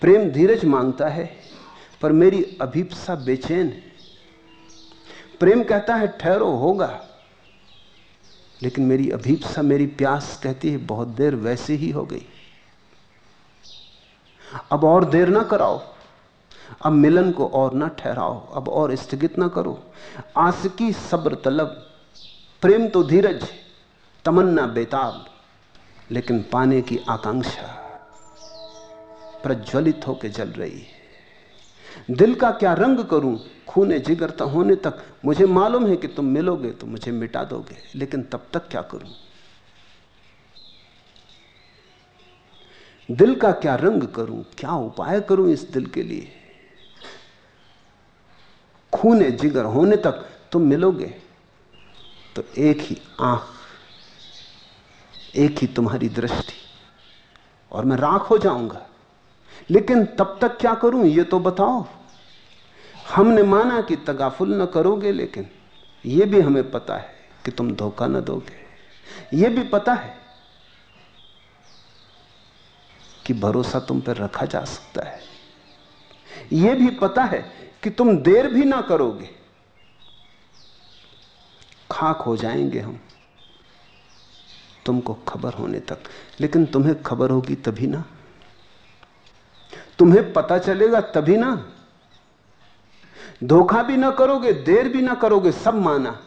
प्रेम धीरज माँगता है पर मेरी अभिप्सा बेचैन है। प्रेम कहता है, ठहरो, होगा। लेकिन मेरी अभीपसा, मेरी प्यास कहती है, बहुत देर वैसे ही हो गई। अब और देर ना कराओ। अब मिलन को और ना ठहराओ। अब और स्थगित ना करो। आसकी सब्र तलब। प्रेम तो धीरज तमन्ना बेताब। लेकिन पाने की आकांक्षा प्रज्वलित होकर जल रही है। दिल का क्या रंग करूँ? खूने जिगरता होने तक मुझे मालूम है कि तुम मिलोगे तो मुझे मिटा दोगे, लेकिन तब तक क्या करूँ? दिल का क्या रंग करूँ? क्या उपाय करूँ इस दिल के लिए? खूने जिगर होने तक तुम मिलोगे तो एक ही आँख, एक ही तुम्हारी दृष्टि, और मैं राख हो जाऊँगा। लेकिन तब तक क्या करूँ, ये तो बताओ। हमने माना कि तगाफुल न करोगे, लेकिन यह भी हमें पता है कि तुम धोखा न दोगे। यह भी पता है कि भरोसा तुम पर रखा जा सकता है। यह भी पता है कि तुम देर भी ना करोगे। खाक हो जाएँगे हम तुमको खबर होने तक, लेकिन तुम्हें खबर होगी तभी ना। तुम्हें पता चलेगा तभी ना। धोखा भी ना करोगे, देर भी ना करोगे, सब माना।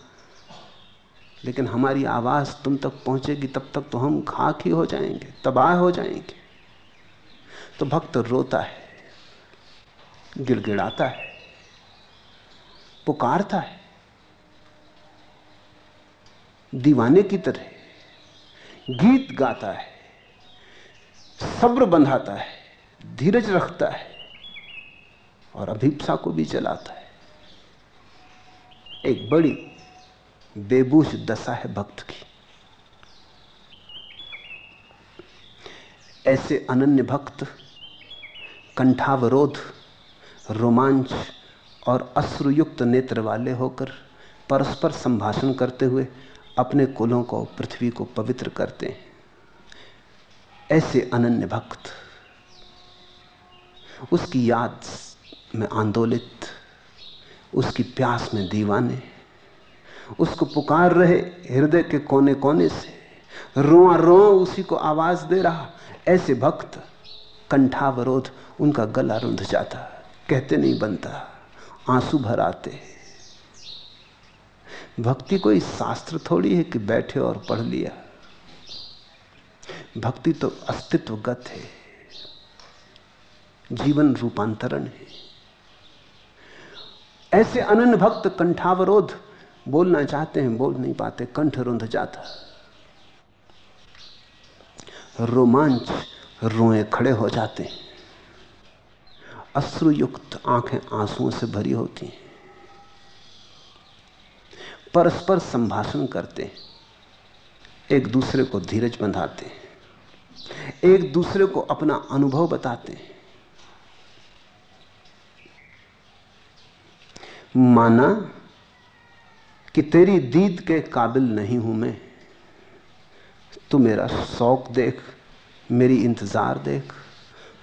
लेकिन हमारी आवाज़ तुम तक पहुंचेगी, तब तक तो हम खाक ही हो जाएँगे, तबाह हो जाएँगे। तो भक्त रोता है, गिड़गिड़ाता है, पुकारता है। दीवाने की तरह गीत गाता है, सब्र बंधाता है। धीरज रखता है और अभिप्सा को भी जलाता है। एक बड़ी बेबूझ दशा है भक्त की। ऐसे अनन्य भक्त, कंठावरोध, रोमांच और अश्रुयुक्त नेत्र वाले होकर परस्पर संभाषण करते हुए अपने कुलों को, पृथ्वी को पवित्र करते हैं। ऐसे अनन्य भक्त उसकी याद में आंदोलित, उसकी प्यास में दीवाने, उसको पुकार रहे हृदय के कोने कोने से। रोआ रो उसी को आवाज़ दे रहा, ऐसे भक्त, कंठावरोध, उनका गला रुंध जाता, कहते नहीं बनता, आँसू भर आते भक्ति कोई शास्त्र थोड़ी है कि बैठे और पढ़ लिया। भक्ति तो अस्तित्वगत है। जीवन रूपांतरण है। ऐसे अनन्य भक्त कंठावरोध बोलना चाहते हैं, बोल नहीं पाते, कंठ रुंध जाता। रोमांच रोए खड़े हो जाते हैं। अश्रुयुक्त आँखें आंसुओं से भरी होती हैं। परस्पर संभाषण करते एक दूसरे को धीरज बंधाते एक दूसरे को अपना अनुभव बताते हैं। माना कि तेरी दीद के काबिल नहीं हूँ मैं। तू मेरा शौक देख, मेरी इंतज़ार देख।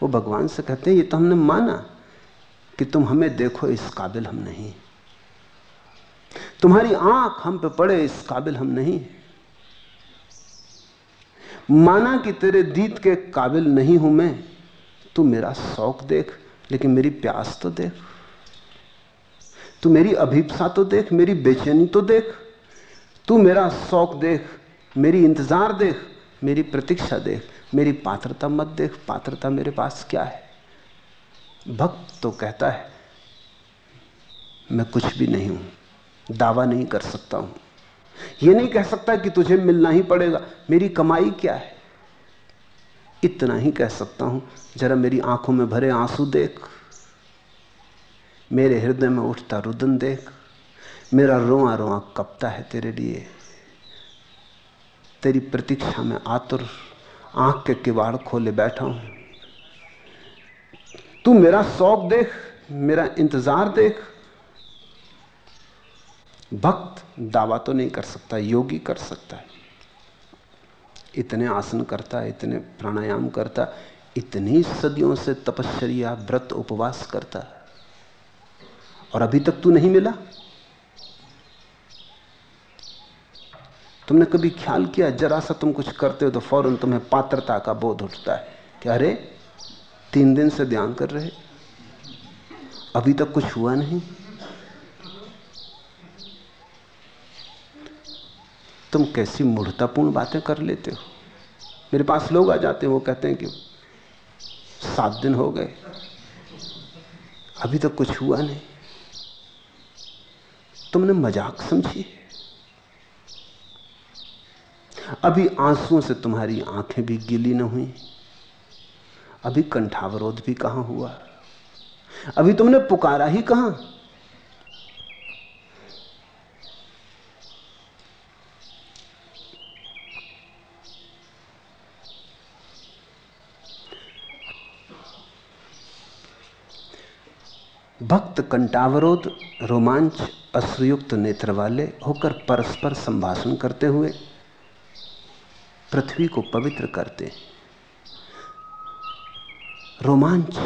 वो भगवान से कहते हैं, ये तो हमने माना कि तुम हमें देखो, इस काबिल हम नहीं। तुम्हारी आँख हम पे पड़े, इस काबिल हम नहीं। माना कि तेरे दीद के काबिल नहीं हूँ मैं, तू मेरा शौक देख, लेकिन मेरी प्यास तो देख। तू मेरी अभिप्सा तो देख, मेरी बेचैनी तो देख। तू मेरा शौक देख, मेरी इंतज़ार देख, मेरी प्रतीक्षा देख, मेरी पात्रता मत देख, पात्रता मेरे पास क्या है? भक्त तो कहता है, मैं कुछ भी नहीं हूँ, दावा नहीं कर सकता हूँ। यह नहीं कह सकता कि तुझे मिलना ही पड़ेगा, मेरी कमाई क्या है? इतना ही कह सकता हूँ, जरा मेरी आँखों में भरे आँसू देख। मेरे हृदय में उठता रुदन देख, मेरा रोआ रोआ कपता है तेरे लिए। तेरी प्रतीक्षा में आतुर आँख के किवाड़ खोले बैठा हूँ। तू मेरा शौक देख, मेरा इंतज़ार देख। भक्त दावा तो नहीं कर सकता, योगी कर सकता है। इतने आसन करता है इतने प्राणायाम करता, इतनी सदियों से तपश्चर्या, व्रत उपवास करता और अभी तक तू नहीं मिला? तुमने कभी ख्याल किया, जरा सा तुम कुछ करते हो तो फ़ौरन तुम्हें पात्रता का बोध उठता है। कि अरे तीन दिन से ध्यान कर रहे? अभी तक कुछ हुआ नहीं? तुम कैसी मूढ़तापूर्ण बातें कर लेते हो? मेरे पास लोग आ जाते हैं, वो कहते हैं कि सात दिन हो गए। अभी तक कुछ हुआ नहीं? तुमने मज़ाक समझी है। अभी आंसुओं से तुम्हारी आँखें भी गीली न हुई। अभी कंठावरोध भी कहाँ हुआ? अभी तुमने पुकारा ही कहाँ? भक्त कंटावरोध रोमांच अश्रुयुक्त नेत्र वाले होकर परस्पर संभाषण करते हुए पृथ्वी को पवित्र करते। रोमांच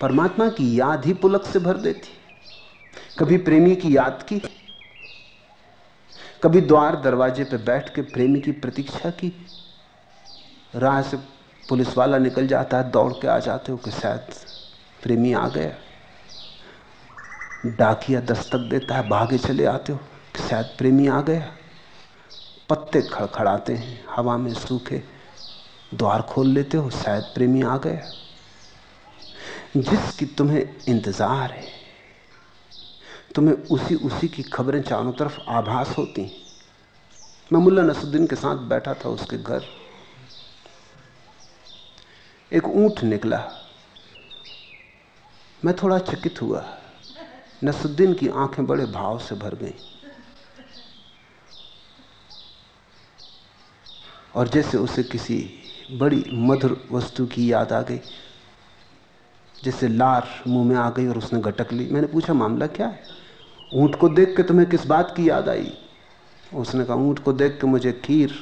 परमात्मा की याद ही पुलक से भर देती। कभी प्रेमी की याद की, कभी द्वार दरवाजे पर बैठ के प्रेमी की प्रतीक्षा की। राह से पुलिस वाला निकल जाता है, दौड़ के आ जाते हो कि शायद प्रेमी आ गया। डाकिया दस्तक देता है, भागे चले आते हो। शायद प्रेमी आ गया। पत्ते खड़खड़ाते हैं, हवा में सूखे द्वार खोल लेते हो, शायद प्रेमी आ गया। जिसकी तुम्हें इंतज़ार है, तुम्हें उसी उसी की खबरें चारों तरफ़ आभास होती हैं। मैं मुल्ला नसुद्दीन के साथ बैठा था उसके घर। एक ऊँट निकला। मैं थोड़ा चकित हुआ। नसुद्दीन की आँखें बड़े भाव से भर गईं। और जैसे उसे किसी बड़ी मधुर वस्तु की याद आ गई, जैसे लार मुँह में आ गई और उसने गटक ली। मैंने पूछा, मामला क्या है? ऊँट को देख के तुम्हें किस बात की याद आई? उसने कहा, ऊँट को देख के मुझे खीर,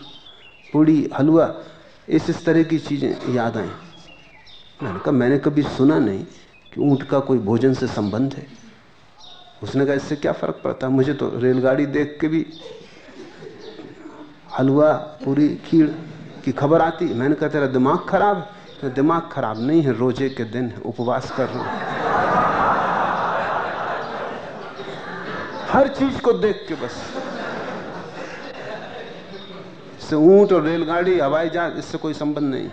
पूड़ी, हलवा, इस इस तरह की चीज़ें याद आई। मैंने कहा, मैंने कभी सुना नहीं कि ऊँट का कोई भोजन से संबंध है। उसने कहा, इससे क्या फ़र्क पड़ता? मुझे तो रेलगाड़ी देख के भी हलवा, पूरी खीर की खबर आती। मैंने कहा, तेरा दिमाग खराब? तो दिमाग खराब नहीं है, रोज़े के दिन उपवास कर रहा हूँ। हर चीज़ को देख के बस। इससे ऊँट और रेलगाड़ी, हवाई जहाज़, इससे कोई संबंध नहीं।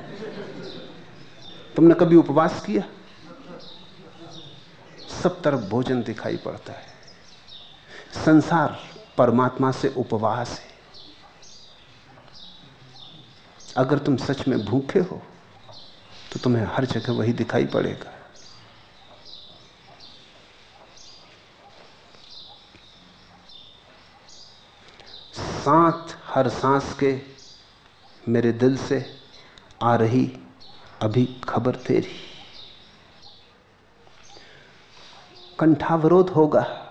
तुमने कभी उपवास किया? सब तरफ़ भोजन दिखाई पड़ता है। संसार परमात्मा से उपवास है। अगर तुम सच में भूखे हो तो तुम्हें हर जगह वही दिखाई पड़ेगा। साथ हर सांस के मेरे दिल से आ रही अभी खबर तेरी। कंठावरोध होगा।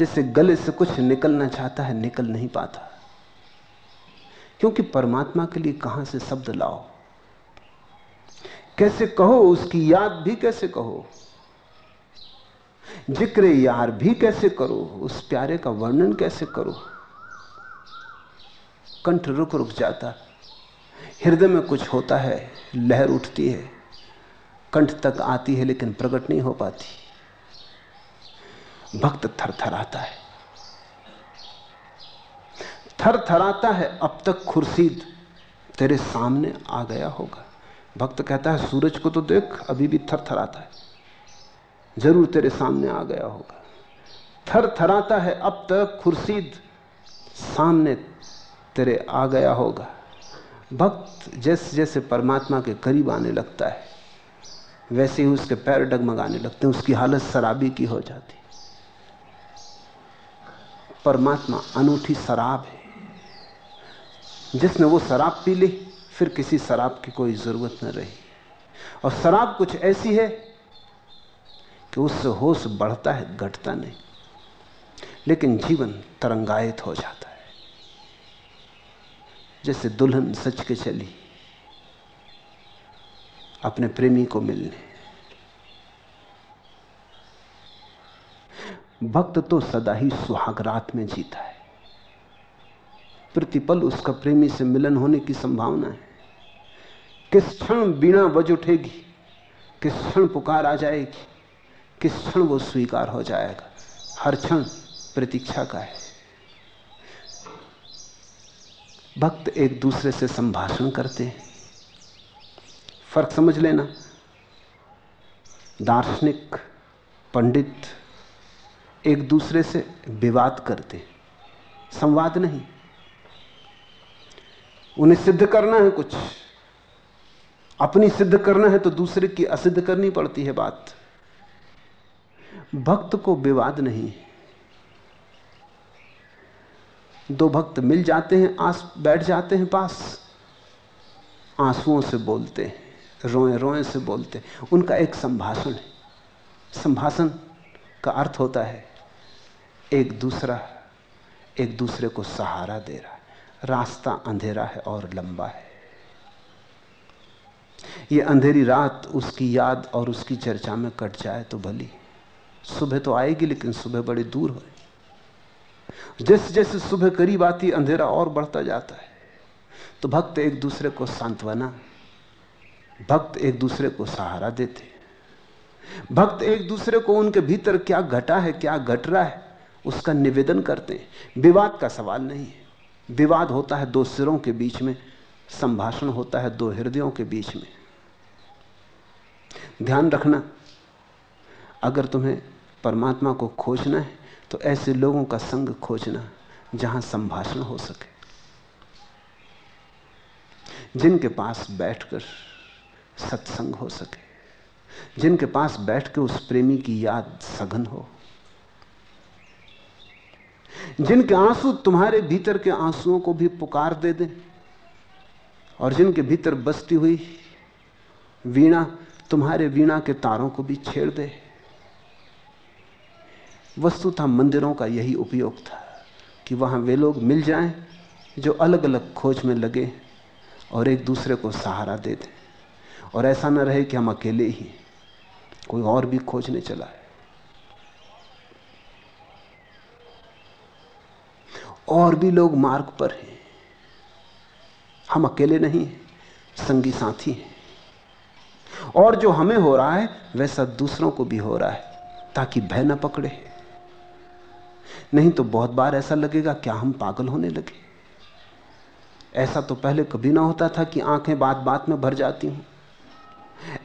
जैसे गले से कुछ निकलना चाहता है, निकल नहीं पाता। क्योंकि परमात्मा के लिए कहाँ से शब्द लाओ? कैसे कहो, उसकी याद भी कैसे कहो? ज़िक्र यार भी कैसे करो? उस प्यारे का वर्णन कैसे करो? कंठ रुक रुक जाता। हृदय में कुछ होता है, लहर उठती है। कंठ तक आती है, लेकिन प्रकट नहीं हो पाती। भक्त थर थर आता है। थर थराता है, अब तक खुर्शीद तेरे सामने आ गया होगा। भक्त कहता है, सूरज को तो देख, अभी भी थर थराता है। ज़रूर तेरे सामने आ गया होगा। थर थराता है, अब तक खुर्शीद सामने तेरे आ गया होगा। भक्त जैसे जैसे परमात्मा के करीब आने लगता है। वैसे ही उसके पैर डगमगाने लगते हैं, उसकी हालत शराबी की हो जाती परमात्मा अनूठी शराब है। जिसने वो शराब पी ली, फिर किसी शराब की कोई ज़रूरत न रही। और शराब कुछ ऐसी है कि उससे होश बढ़ता है, घटता नहीं। लेकिन जीवन तरंगायित हो जाता है। जैसे दुल्हन सच के चली। अपने प्रेमी को मिलने। भक्त तो सदा ही सुहाग रात में जीता है। प्रतिपल उसका प्रेमी से मिलन होने की संभावना है। किस क्षण बीणा बज उठेगी, किस क्षण पुकार आ जाएगी, किस क्षण वो स्वीकार हो जाएगा, हर क्षण प्रतीक्षा का है। भक्त एक दूसरे से संभाषण करते हैं। फ़र्क समझ लेना। दार्शनिक, पंडित एक दूसरे से विवाद करते संवाद नहीं। उन्हें सिद्ध करना है कुछ। अपनी सिद्ध करना है तो दूसरे की असिद्ध करनी पड़ती है बात। भक्त को विवाद नहीं है। दो भक्त मिल जाते हैं, आस बैठ जाते हैं पास। आंसुओं से बोलते हैं। रोए रोए से बोलते उनका एक संभाषण है। संभाषण का अर्थ होता है, एक दूसरा, एक दूसरे को सहारा दे रहा है। रास्ता अंधेरा है और लंबा है। ये अंधेरी रात उसकी याद और उसकी चर्चा में कट जाए तो भली। सुबह तो आएगी, लेकिन सुबह बड़ी दूर हो जैसे जैसे सुबह करीब आती, अंधेरा और बढ़ता जाता है। तो भक्त एक दूसरे को सांत्वना भक्त एक दूसरे को सहारा देते भक्त एक दूसरे को उनके भीतर क्या घटा है, क्या घट रहा है, उसका निवेदन करते हैं। विवाद का सवाल नहीं है। विवाद होता है दो सिरों के बीच में, संभाषण होता है दो हृदयों के बीच में। ध्यान रखना, अगर तुम्हें परमात्मा को खोजना है तो ऐसे लोगों का संग खोजना, जहाँ संभाषण हो सके। जिनके पास बैठकर सत्संग हो सके। जिनके पास बैठ के उस प्रेमी की याद सघन हो। जिनके आँसू तुम्हारे भीतर के आंसुओं को भी पुकार दे दें। और जिनके भीतर बसती हुई वीणा तुम्हारे वीणा के तारों को भी छेड़ दे। वस्तुतः मंदिरों का यही उपयोग था कि वहाँ वे लोग मिल जाएँ जो अलग अलग खोज में लगे और एक दूसरे को सहारा दे दें। और ऐसा ना रहे कि हम अकेले ही कोई और भी खोजने चला है। और भी लोग मार्ग पर हैं। हम अकेले नहीं हैं, संगी साथी हैं। और जो हमें हो रहा है वैसा दूसरों को भी हो रहा है, ताकि भय न पकड़े। नहीं तो बहुत बार ऐसा लगेगा, क्या हम पागल होने लगे? ऐसा तो पहले कभी ना होता था कि आँखें बात बात में भर जाती हूँ।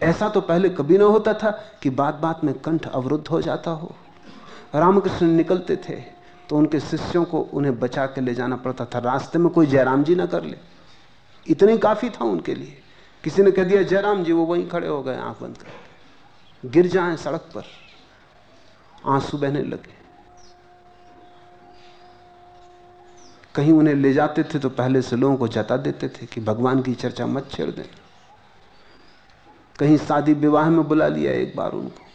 ऐसा तो पहले कभी ना होता था कि बात बात में कंठ अवरुद्ध हो जाता हो। रामकृष्ण निकलते थे तो उनके शिष्यों को उन्हें बचा के ले जाना पड़ता था। रास्ते में कोई जयराम जी ना कर ले। इतने काफ़ी था उनके लिए। किसी ने कह दिया, जयराम जी, वो वहीं खड़े हो गए आँख बंद कर। गिर जाए सड़क पर। आँसू बहने लगे। कहीं उन्हें ले जाते थे तो पहले से लोगों को जता देते थे कि भगवान की चर्चा मत छेड़ दें कहीं शादी विवाह में बुला लिया एक बार उनको।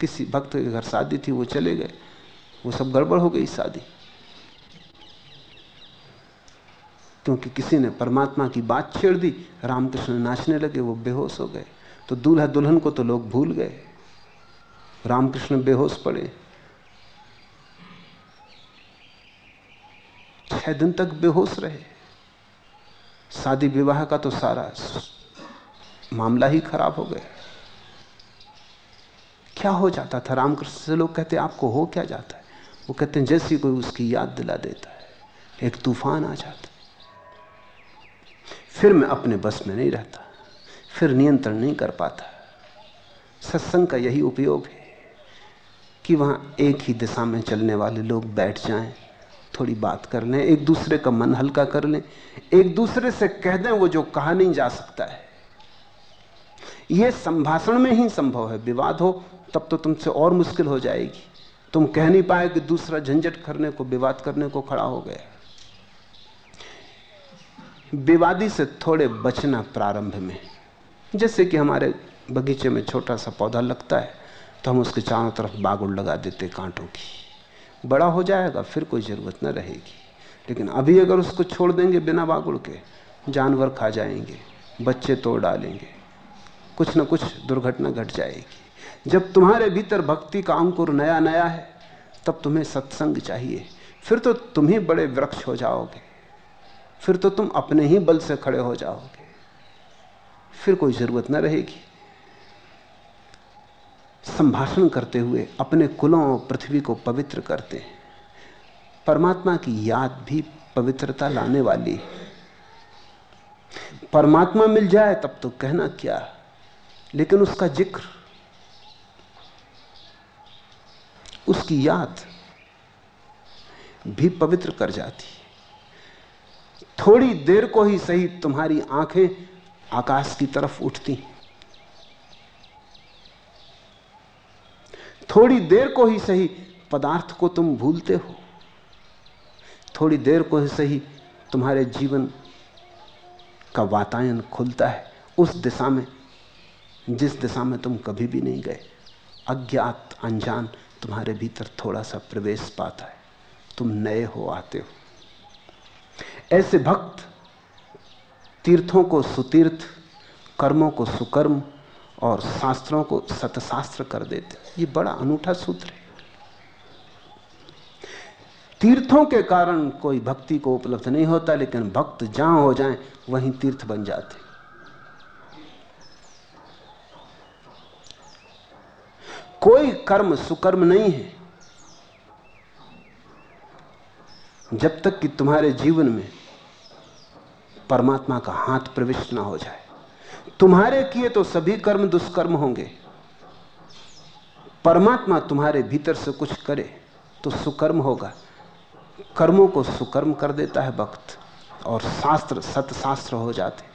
किसी भक्त के घर शादी थी, वो चले गए। वो सब गड़बड़ हो गई शादी। क्योंकि किसी ने परमात्मा की बात छेड़ दी, रामकृष्ण नाचने लगे, वो बेहोश हो गए। तो दूल्हा दुल्हन को तो लोग भूल गए। रामकृष्ण बेहोश पड़े। छह दिन तक बेहोश रहे। शादी विवाह का तो सारा मामला ही खराब हो गया। क्या हो जाता था? रामकृष्ण से लोग कहते, आपको हो क्या जाता है? वो कहते हैं, जैसी कोई उसकी याद दिला देता है, एक तूफ़ान आ जाता फिर मैं अपने बस में नहीं रहता, फिर नियंत्रण नहीं कर पाता। सत्संग का यही उपयोग है कि वहाँ एक ही दिशा में चलने वाले लोग बैठ जाएँ, थोड़ी बात कर लें, एक दूसरे का मन हल्का कर लें, एक दूसरे से कह दें वो जो कहा नहीं जा सकता है। यह संभाषण में ही संभव है। विवाद हो, तब तो तुमसे और मुश्किल हो जाएगी। तुम कह नहीं पाए कि दूसरा झंझट करने को, विवाद करने को खड़ा हो गया। विवादी से थोड़े बचना प्रारंभ में। जैसे कि हमारे बगीचे में छोटा सा पौधा लगता है तो हम उसके चारों तरफ़ बागुड़ लगा देते कांटों की। बड़ा हो जाएगा, फिर कोई ज़रूरत न रहेगी। लेकिन अभी अगर उसको छोड़ देंगे बिना बागुड़ के, जानवर खा जाएँगे, बच्चे तोड़ डालेंगे। कुछ ना कुछ दुर्घटना घट जाएगी। जब तुम्हारे भीतर भक्ति का अंकुर नया नया है, तब तुम्हें सत्संग चाहिए। फिर तो तुम ही बड़े वृक्ष हो जाओगे। फिर तो तुम अपने ही बल से खड़े हो जाओगे। फिर कोई ज़रूरत न रहेगी। संभाषण करते हुए अपने कुलों और पृथ्वी को पवित्र करते हैं। परमात्मा की याद भी पवित्रता लाने वाली परमात्मा मिल जाए तब तो कहना क्या? लेकिन उसका ज़िक्र, उसकी याद भी पवित्र कर जाती है। थोड़ी देर को ही सही तुम्हारी आँखें आकाश की तरफ़ उठती थोड़ी देर को ही सही पदार्थ को तुम भूलते हो। थोड़ी देर को ही सही तुम्हारे जीवन का वातायन खुलता है। उस दिशा में जिस दिशा में तुम कभी भी नहीं गए, अज्ञात अनजान तुम्हारे भीतर थोड़ा सा प्रवेश पाता है। तुम नए हो, आते हो। ऐसे भक्त, तीर्थों को सुतीर्थ, कर्मों को सुकर्म और शास्त्रों को सतशास्त्र कर देते ये बड़ा अनूठा सूत्र है। तीर्थों के कारण कोई भक्ति को उपलब्ध नहीं होता, लेकिन भक्त जहाँ हो जाए, वहीं तीर्थ बन जाते कोई कर्म सुकर्म नहीं है। जब तक कि तुम्हारे जीवन में परमात्मा का हाथ प्रविष्ट ना हो जाए, तुम्हारे किए तो सभी कर्म दुष्कर्म होंगे। परमात्मा तुम्हारे भीतर से कुछ करे तो सुकर्म होगा। कर्मों को सुकर्म कर देता है वक्त और शास्त्र सतशास्त्र हो जाते।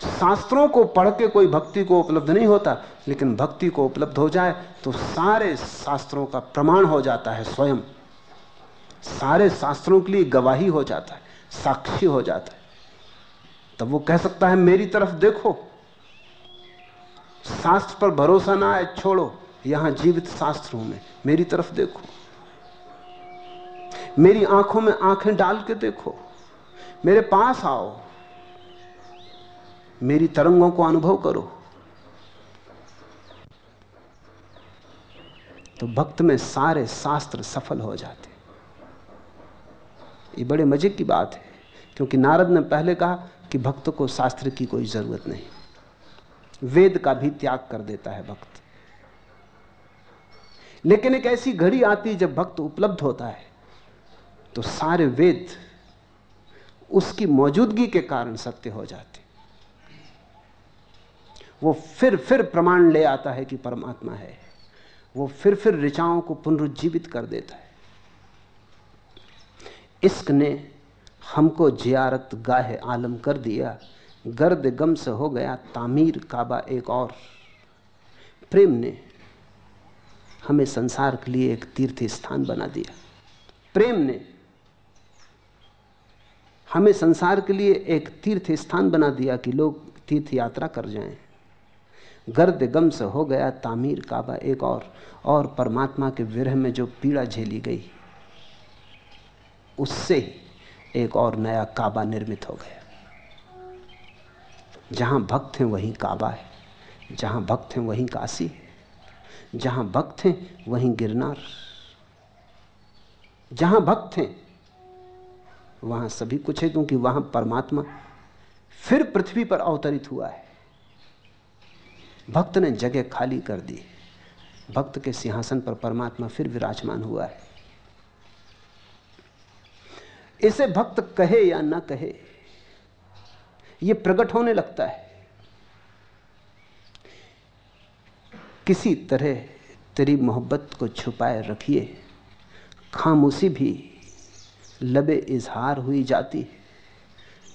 शास्त्रों को पढ़ के कोई भक्ति को उपलब्ध नहीं होता, लेकिन भक्ति को उपलब्ध हो जाए तो सारे शास्त्रों का प्रमाण हो जाता है स्वयं। सारे शास्त्रों के लिए गवाही हो जाता है, साक्षी हो जाता है। तब वो कह सकता है, मेरी तरफ़ देखो। शास्त्र पर भरोसा ना आए, छोड़ो। यहाँ जीवित शास्त्र हूँ मैं, मेरी तरफ़ देखो। मेरी आँखों में आँखें डाल के देखो। मेरे पास आओ। मेरी तरंगों को अनुभव करो। तो भक्त में सारे शास्त्र सफल हो जाते ये बड़े मज़े की बात है, क्योंकि नारद ने पहले कहा कि भक्त को शास्त्र की कोई ज़रूरत नहीं। वेद का भी त्याग कर देता है भक्त। लेकिन एक ऐसी घड़ी आती जब भक्त उपलब्ध होता है तो सारे वेद उसकी मौजूदगी के कारण सत्य हो जाते वो फिर फिर प्रमाण ले आता है कि परमात्मा है। वो फिर फिर ऋचाओं को पुनरुज्जीवित कर देता है। इश्क ने हमको जियारत गाहे आलम कर दिया। गर्द गम से हो गया तामीर काबा एक और। प्रेम ने हमें संसार के लिए एक तीर्थ स्थान बना दिया। प्रेम ने हमें संसार के लिए एक तीर्थ स्थान बना दिया कि लोग तीर्थ यात्रा कर जाएँ। गर्द गम से हो गया तामीर काबा एक और और परमात्मा के विरह में जो पीड़ा झेली गई, उससे एक और नया काबा निर्मित हो गया। जहाँ भक्त हैं वहीं काबा है, जहाँ भक्त हैं वहीं काशी है, जहाँ भक्त हैं वहीं गिरनार। जहाँ भक्त हैं, वहाँ सभी कुछ है क्योंकि वहाँ परमात्मा फिर पृथ्वी पर अवतरित हुआ है। भक्त ने जगह खाली कर दी। भक्त के सिंहासन पर परमात्मा फिर विराजमान हुआ है। इसे भक्त कहे या ना कहे यह प्रकट होने लगता है। किसी तरह तेरी मोहब्बत को छुपाए रखिए, खामोशी भी लबे इजहार हुई जाती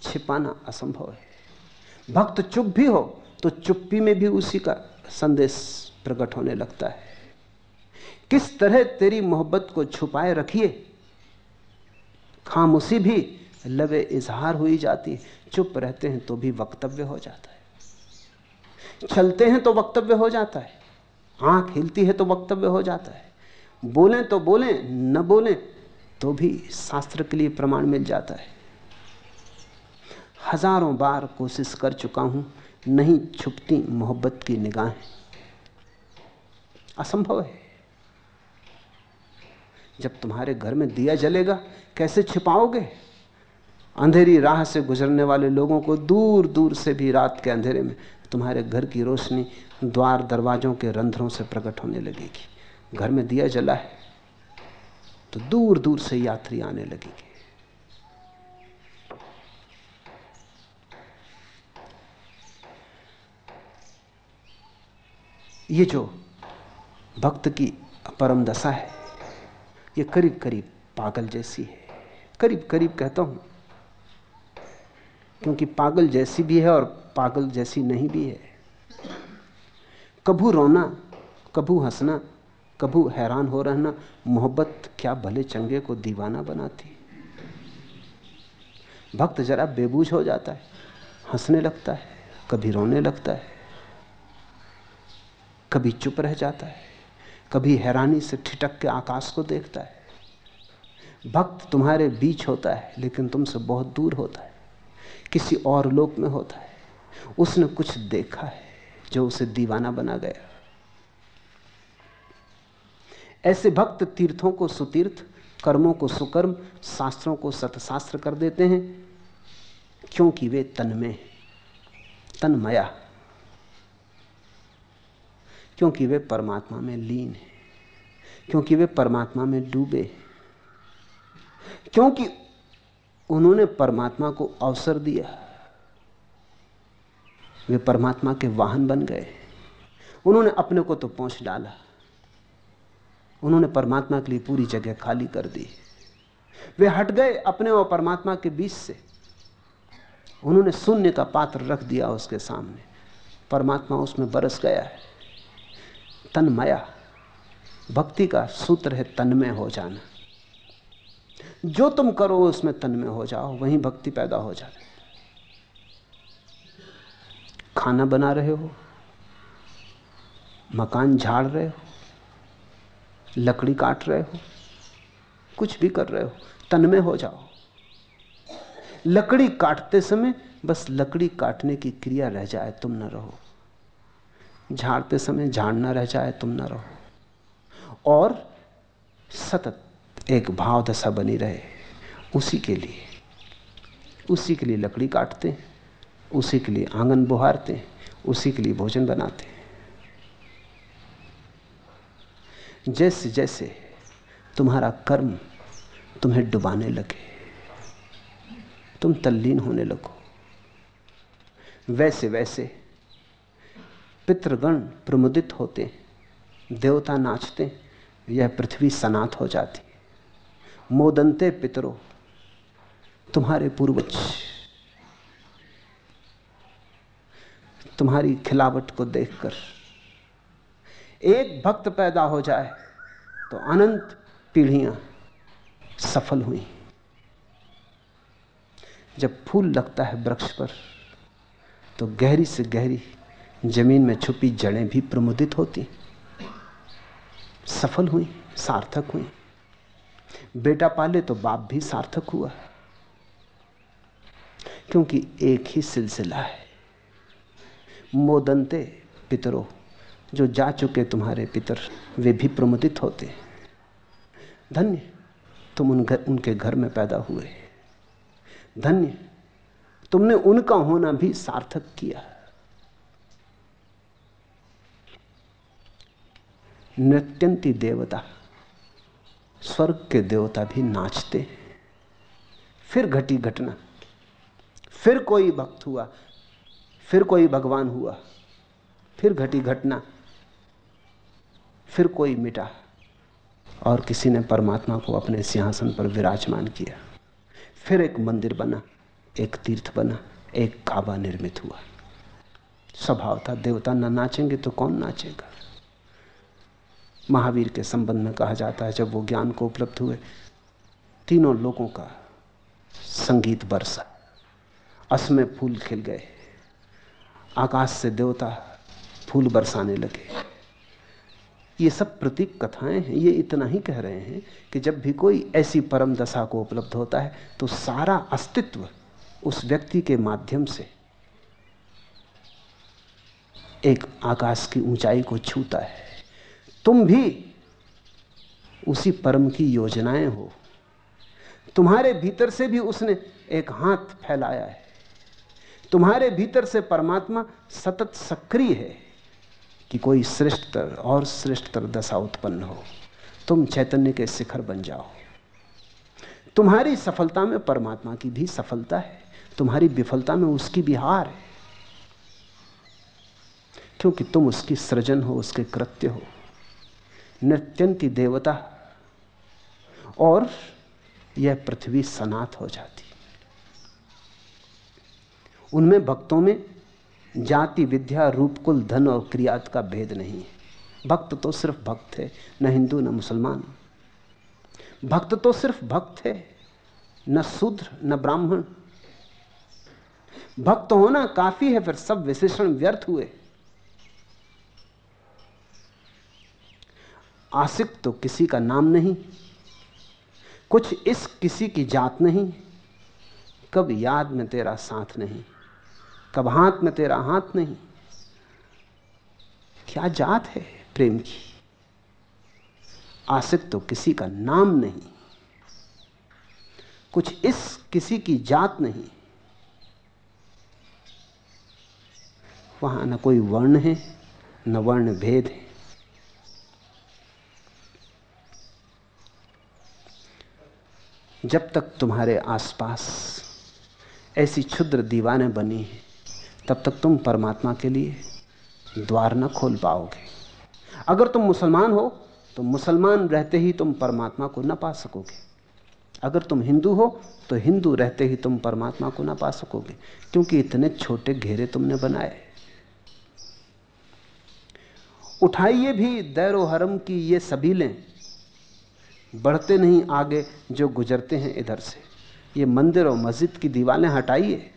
छिपाना असंभव है। भक्त चुप भी हो तो चुप्पी में भी उसी का संदेश प्रकट होने लगता है। किस तरह तेरी मोहब्बत को छुपाए रखिए, खामोशी भी लवे इजहार हुई जाती है। चुप रहते हैं तो भी वक्तव्य हो जाता है। चलते हैं तो वक्तव्य हो जाता है। आँख हिलती है तो वक्तव्य हो जाता है। बोलें तो बोलें, न बोलें तो भी शास्त्र के लिए प्रमाण मिल जाता है। हज़ारों बार कोशिश कर चुका हूँ नहीं छुपती मोहब्बत की निगाहें असंभव है। जब तुम्हारे घर में दिया जलेगा, कैसे छिपाओगे? अंधेरी राह से गुजरने वाले लोगों को दूर दूर से भी रात के अंधेरे में तुम्हारे घर की रोशनी द्वार दरवाजों के रंध्रों से प्रकट होने लगेगी। घर में दिया जला है तो दूर दूर से यात्री आने लगेंगे। ये जो भक्त की परम दशा है, ये करीब करीब पागल जैसी है। करीब करीब कहता हूँ, क्योंकि पागल जैसी भी है और पागल जैसी नहीं भी है। कभू रोना, कभू हंसना, कभू हैरान हो रहना, मोहब्बत क्या भले चंगे को दीवाना बनाती। भक्त जरा बेबूझ हो जाता है, हंसने लगता है, कभी रोने लगता है। कभी चुप रह जाता है, कभी हैरानी से ठिटक के आकाश को देखता है। भक्त तुम्हारे बीच होता है, लेकिन तुमसे बहुत दूर होता है, किसी और लोक में होता है। उसने कुछ देखा है जो उसे दीवाना बना गया। ऐसे भक्त तीर्थों को सुतीर्थ, कर्मों को सुकर्म, शास्त्रों को सतशास्त्र कर देते हैं, क्योंकि वे तन में तन्मया। क्योंकि वे परमात्मा में लीन है, क्योंकि वे परमात्मा में डूबे क्योंकि उन्होंने परमात्मा को अवसर दिया। वे परमात्मा के वाहन बन गए। उन्होंने अपने को तो पहुँच डाला। उन्होंने परमात्मा के लिए पूरी जगह खाली कर दी। वे हट गए अपने और परमात्मा के बीच से। उन्होंने शून्य का पात्र रख दिया उसके सामने। परमात्मा उसमें बरस गया है। तन्मया। भक्ति का सूत्र है तन्मय हो जाना। जो तुम करो, उसमें तन्मय हो जाओ, वहीं भक्ति पैदा हो जाए खाना बना रहे हो, मकान झाड़ रहे हो, लकड़ी काट रहे हो, कुछ भी कर रहे हो, तन्मय हो जाओ। लकड़ी काटते समय बस लकड़ी काटने की क्रिया रह जाए, तुम न रहो। झाड़ते समय झाड़ना रह जाए, तुम न रहो। और सतत एक भाव दशा बनी रहे। उसी के लिए, उसी के लिए लकड़ी काटते, उसी के लिए आँगन बुहारते, उसी के लिए भोजन बनाते। जैसे जैसे तुम्हारा कर्म तुम्हें डुबाने लगे, तुम तल्लीन होने लगो। वैसे वैसे पितृगण प्रमुदित होते देवता नाचते यह पृथ्वी सनात हो जाती मोदंते पितरो, तुम्हारे पूर्वज, तुम्हारी खिलावट को देखकर एक भक्त पैदा हो जाए तो अनंत पीढ़ियाँ सफल हुई। जब फूल लगता है वृक्ष पर तो गहरी से गहरी ज़मीन में छुपी जड़ें भी प्रमुदित होती सफल हुई, सार्थक हुई। बेटा पाले तो बाप भी सार्थक हुआ। क्योंकि एक ही सिलसिला है। मोदंते पितरों, जो जा चुके तुम्हारे पितर, वे भी प्रमुदित होते धन्य, तुम उन घर, उनके घर में पैदा हुए। धन्य, तुमने उनका होना भी सार्थक किया। नृत्यंती देवता। स्वर्ग के देवता भी नाचते हैं। फिर घटी घटना। फिर कोई भक्त हुआ। फिर कोई भगवान हुआ। फिर घटी घटना। फिर कोई मिटा। और किसी ने परमात्मा को अपने सिंहासन पर विराजमान किया। फिर एक मंदिर बना, एक तीर्थ बना, एक काबा निर्मित हुआ। स्वभाव था, देवता न नाचेंगे तो कौन नाचेगा? महावीर के संबंध में कहा जाता है, जब वो ज्ञान को उपलब्ध हुए, तीनों लोगों का संगीत बरसा। असमय फूल खिल गए। आकाश से देवता फूल बरसाने लगे। ये सब प्रतीक कथाएँ हैं। ये इतना ही कह रहे हैं कि जब भी कोई ऐसी परम दशा को उपलब्ध होता है तो सारा अस्तित्व उस व्यक्ति के माध्यम से एक आकाश की ऊंचाई को छूता है। तुम भी उसी परम की योजनाएँ हो। तुम्हारे भीतर से भी उसने एक हाथ फैलाया है। तुम्हारे भीतर से परमात्मा सतत सक्रिय है कि कोई श्रेष्ठतर और श्रेष्ठतर दशा उत्पन्न हो। तुम चैतन्य के शिखर बन जाओ। तुम्हारी सफलता में परमात्मा की भी सफलता है। तुम्हारी विफलता में उसकी भी हार है। क्योंकि तुम उसकी सृजन हो, उसके कृत्य हो। नृत्यंती देवता। और यह पृथ्वी सनात हो जाती। उनमें भक्तों में जाति, विद्या, रूप, कुल, धन और क्रियात का भेद नहीं है। भक्त तो सिर्फ़ भक्त है, न हिंदू, न मुसलमान। भक्त तो सिर्फ़ भक्त है, न शूद्र, न ब्राह्मण। भक्त होना काफ़ी है, फिर सब विशेषण व्यर्थ हुए। आशिक तो किसी का नाम नहीं, कुछ इस किसी की जात नहीं। कब याद में तेरा साथ नहीं, कब हाथ में तेरा हाथ नहीं। क्या जात है प्रेम की? आशिक तो किसी का नाम नहीं, कुछ इस किसी की जात नहीं। वहाँ न कोई वर्ण है, न वर्ण भेद है। जब तक तुम्हारे आसपास ऐसी क्षुद्र दीवानें बनी हैं, तब तक तुम परमात्मा के लिए द्वार न खोल पाओगे। अगर तुम मुसलमान हो तो मुसलमान रहते ही तुम परमात्मा को न पा सकोगे। अगर तुम हिंदू हो तो हिंदू रहते ही तुम परमात्मा को न पा सकोगे, क्योंकि इतने छोटे घेरे तुमने बनाए। उठाइए भी दैरो हरम की ये सबीलें बढ़ते नहीं आगे जो गुजरते हैं इधर से। ये मंदिर और मस्जिद की दीवारें हटाइए।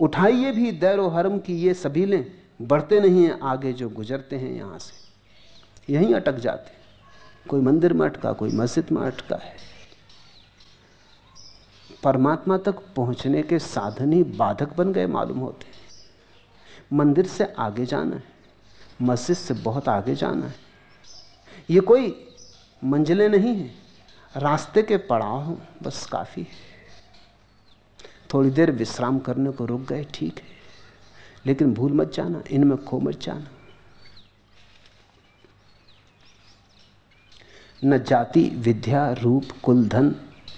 उठाइए भी दैरो हरम की ये सबीलें बढ़ते नहीं हैं आगे जो गुजरते हैं यहाँ से। यहीं अटक जाते। कोई मंदिर में अटका, कोई मस्जिद में अटका है। परमात्मा तक पहुँचने के साधन ही बाधक बन गए मालूम होते। मंदिर से आगे जाना है, मस्जिद से बहुत आगे जाना है। ये कोई मंजिलें नहीं है। रास्ते के पड़ाव हो, बस काफ़ी है। थोड़ी देर विश्राम करने को रुक गए, ठीक है। लेकिन भूल मत जाना, इनमें खो मत जाना। न जाति, विद्या, रूप, कुल, धन,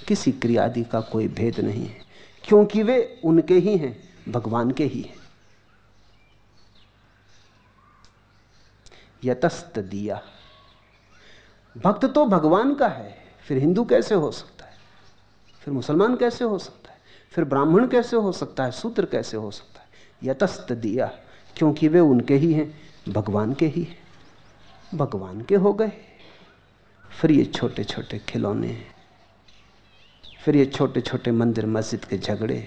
किसी क्रियादि का कोई भेद नहीं है। क्योंकि वे उनके ही हैं, भगवान के ही हैं। यतस्त दिया। भक्त तो भगवान का है, फिर हिंदू कैसे हो सकता है? फिर मुसलमान कैसे हो सकता है? फिर ब्राह्मण कैसे हो सकता है? सूत्र कैसे हो सकता है? यतस्त दिया, क्योंकि वे उनके ही हैं, भगवान के ही हैं। भगवान के हो गए। फिर ये छोटे छोटे खिलौने, फिर ये छोटे छोटे मंदिर मस्जिद के झगड़े,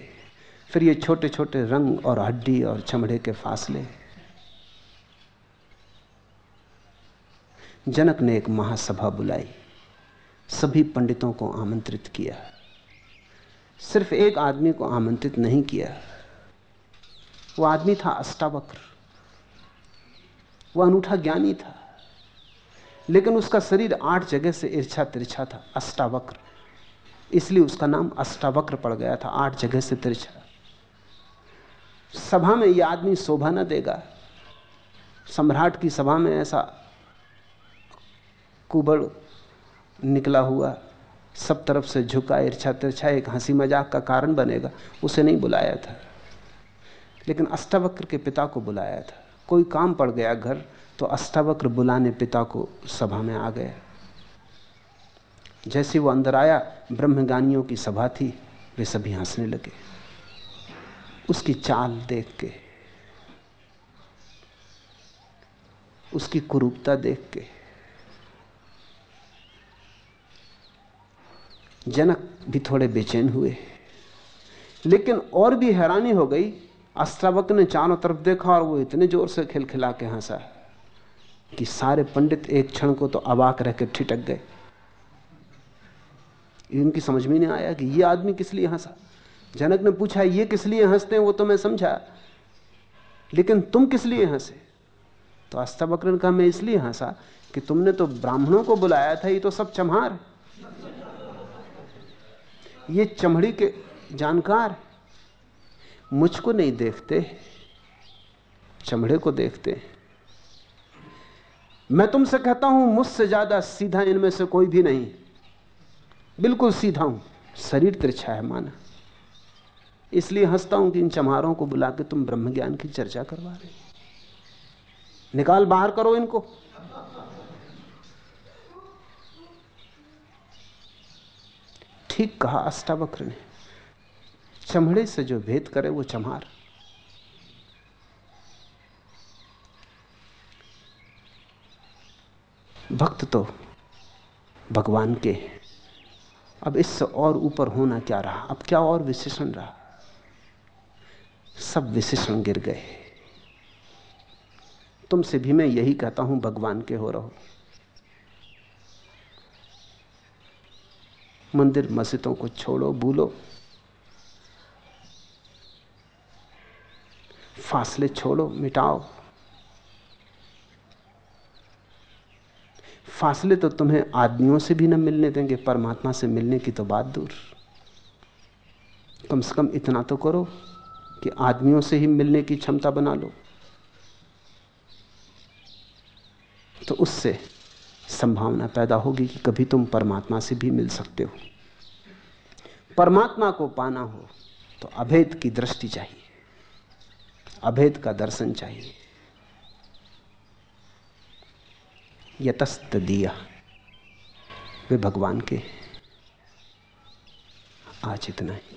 फिर ये छोटे छोटे रंग और हड्डी और चमड़े के फासले। जनक ने एक महासभा बुलाई। सभी पंडितों को आमंत्रित किया। सिर्फ़ एक आदमी को आमंत्रित नहीं किया। वो आदमी था अष्टावक्र। वो अनूठा ज्ञानी था। लेकिन उसका शरीर आठ जगह से इर्छा तिरछा था, अष्टावक्र। इसलिए उसका नाम अष्टावक्र पड़ गया था, आठ जगह से तिरछा। सभा में यह आदमी शोभा न देगा। सम्राट की सभा में ऐसा कुबड़ निकला हुआ, सब तरफ़ से झुका इर्छा तिरछा एक हँसी मज़ाक का कारण बनेगा। उसे नहीं बुलाया था। लेकिन अष्टावक्र के पिता को बुलाया था। कोई काम पड़ गया घर तो अष्टावक्र बुलाने पिता को सभा में आ गया। जैसे वो अंदर आया ब्रह्मगानियों की सभा थी, वे सभी हंसने लगे। उसकी चाल देख के, उसकी कुरूपता देख के जनक भी थोड़े बेचैन हुए। लेकिन और भी हैरानी हो गई। अष्टावक ने चारों तरफ़ देखा और वो इतने ज़ोर से खिलखिला के हंसा कि सारे पंडित एक क्षण को तो अबाक रह कर ठिटक गए। इनकी समझ में नहीं आया कि ये आदमी किस लिए हंसा। जनक ने पूछा, ये किस लिए हँसते हैं? वो तो मैं समझा। लेकिन तुम किस लिए हंसे? तो अष्टावक्र ने कहा, मैं इसलिए हंसा कि तुमने तो ब्राह्मणों को बुलाया था, ये तो सब चम्हार है। ये चमड़ी के जानकार मुझको नहीं देखते, चमड़े को देखते मैं तुमसे कहता हूँ, मुझसे ज़्यादा सीधा इनमें से कोई भी नहीं। बिल्कुल सीधा हूँ, शरीर तिरछा है। माना इसलिए हंसता हूँ कि इन चमारों को बुला के तुम ब्रह्म ज्ञान की चर्चा करवा रहे निकाल बाहर करो इनको। ठीक कहा अष्टावक्र ने। चमड़े से जो भेद करे वो चमार। भक्त तो भगवान के अब इससे और ऊपर होना क्या रहा? अब क्या और विशेषण रहा? सब विशेषण गिर गए। तुमसे भी मैं यही कहता हूँ, भगवान के हो रहो। मंदिर मस्जिदों को छोड़ो, भूलो। फासले छोड़ो, मिटाओ। फासले तो तुम्हें आदमियों से भी न मिलने देंगे, परमात्मा से मिलने की तो बात दूर। कम से कम इतना तो करो कि आदमियों से ही मिलने की क्षमता बना लो। तो उससे संभावना पैदा होगी कि कभी तुम परमात्मा से भी मिल सकते हो। परमात्मा को पाना हो तो अभेद की दृष्टि चाहिए। अभेद का दर्शन चाहिए। यतस्त दिया। वे भगवान के आज इतना ही।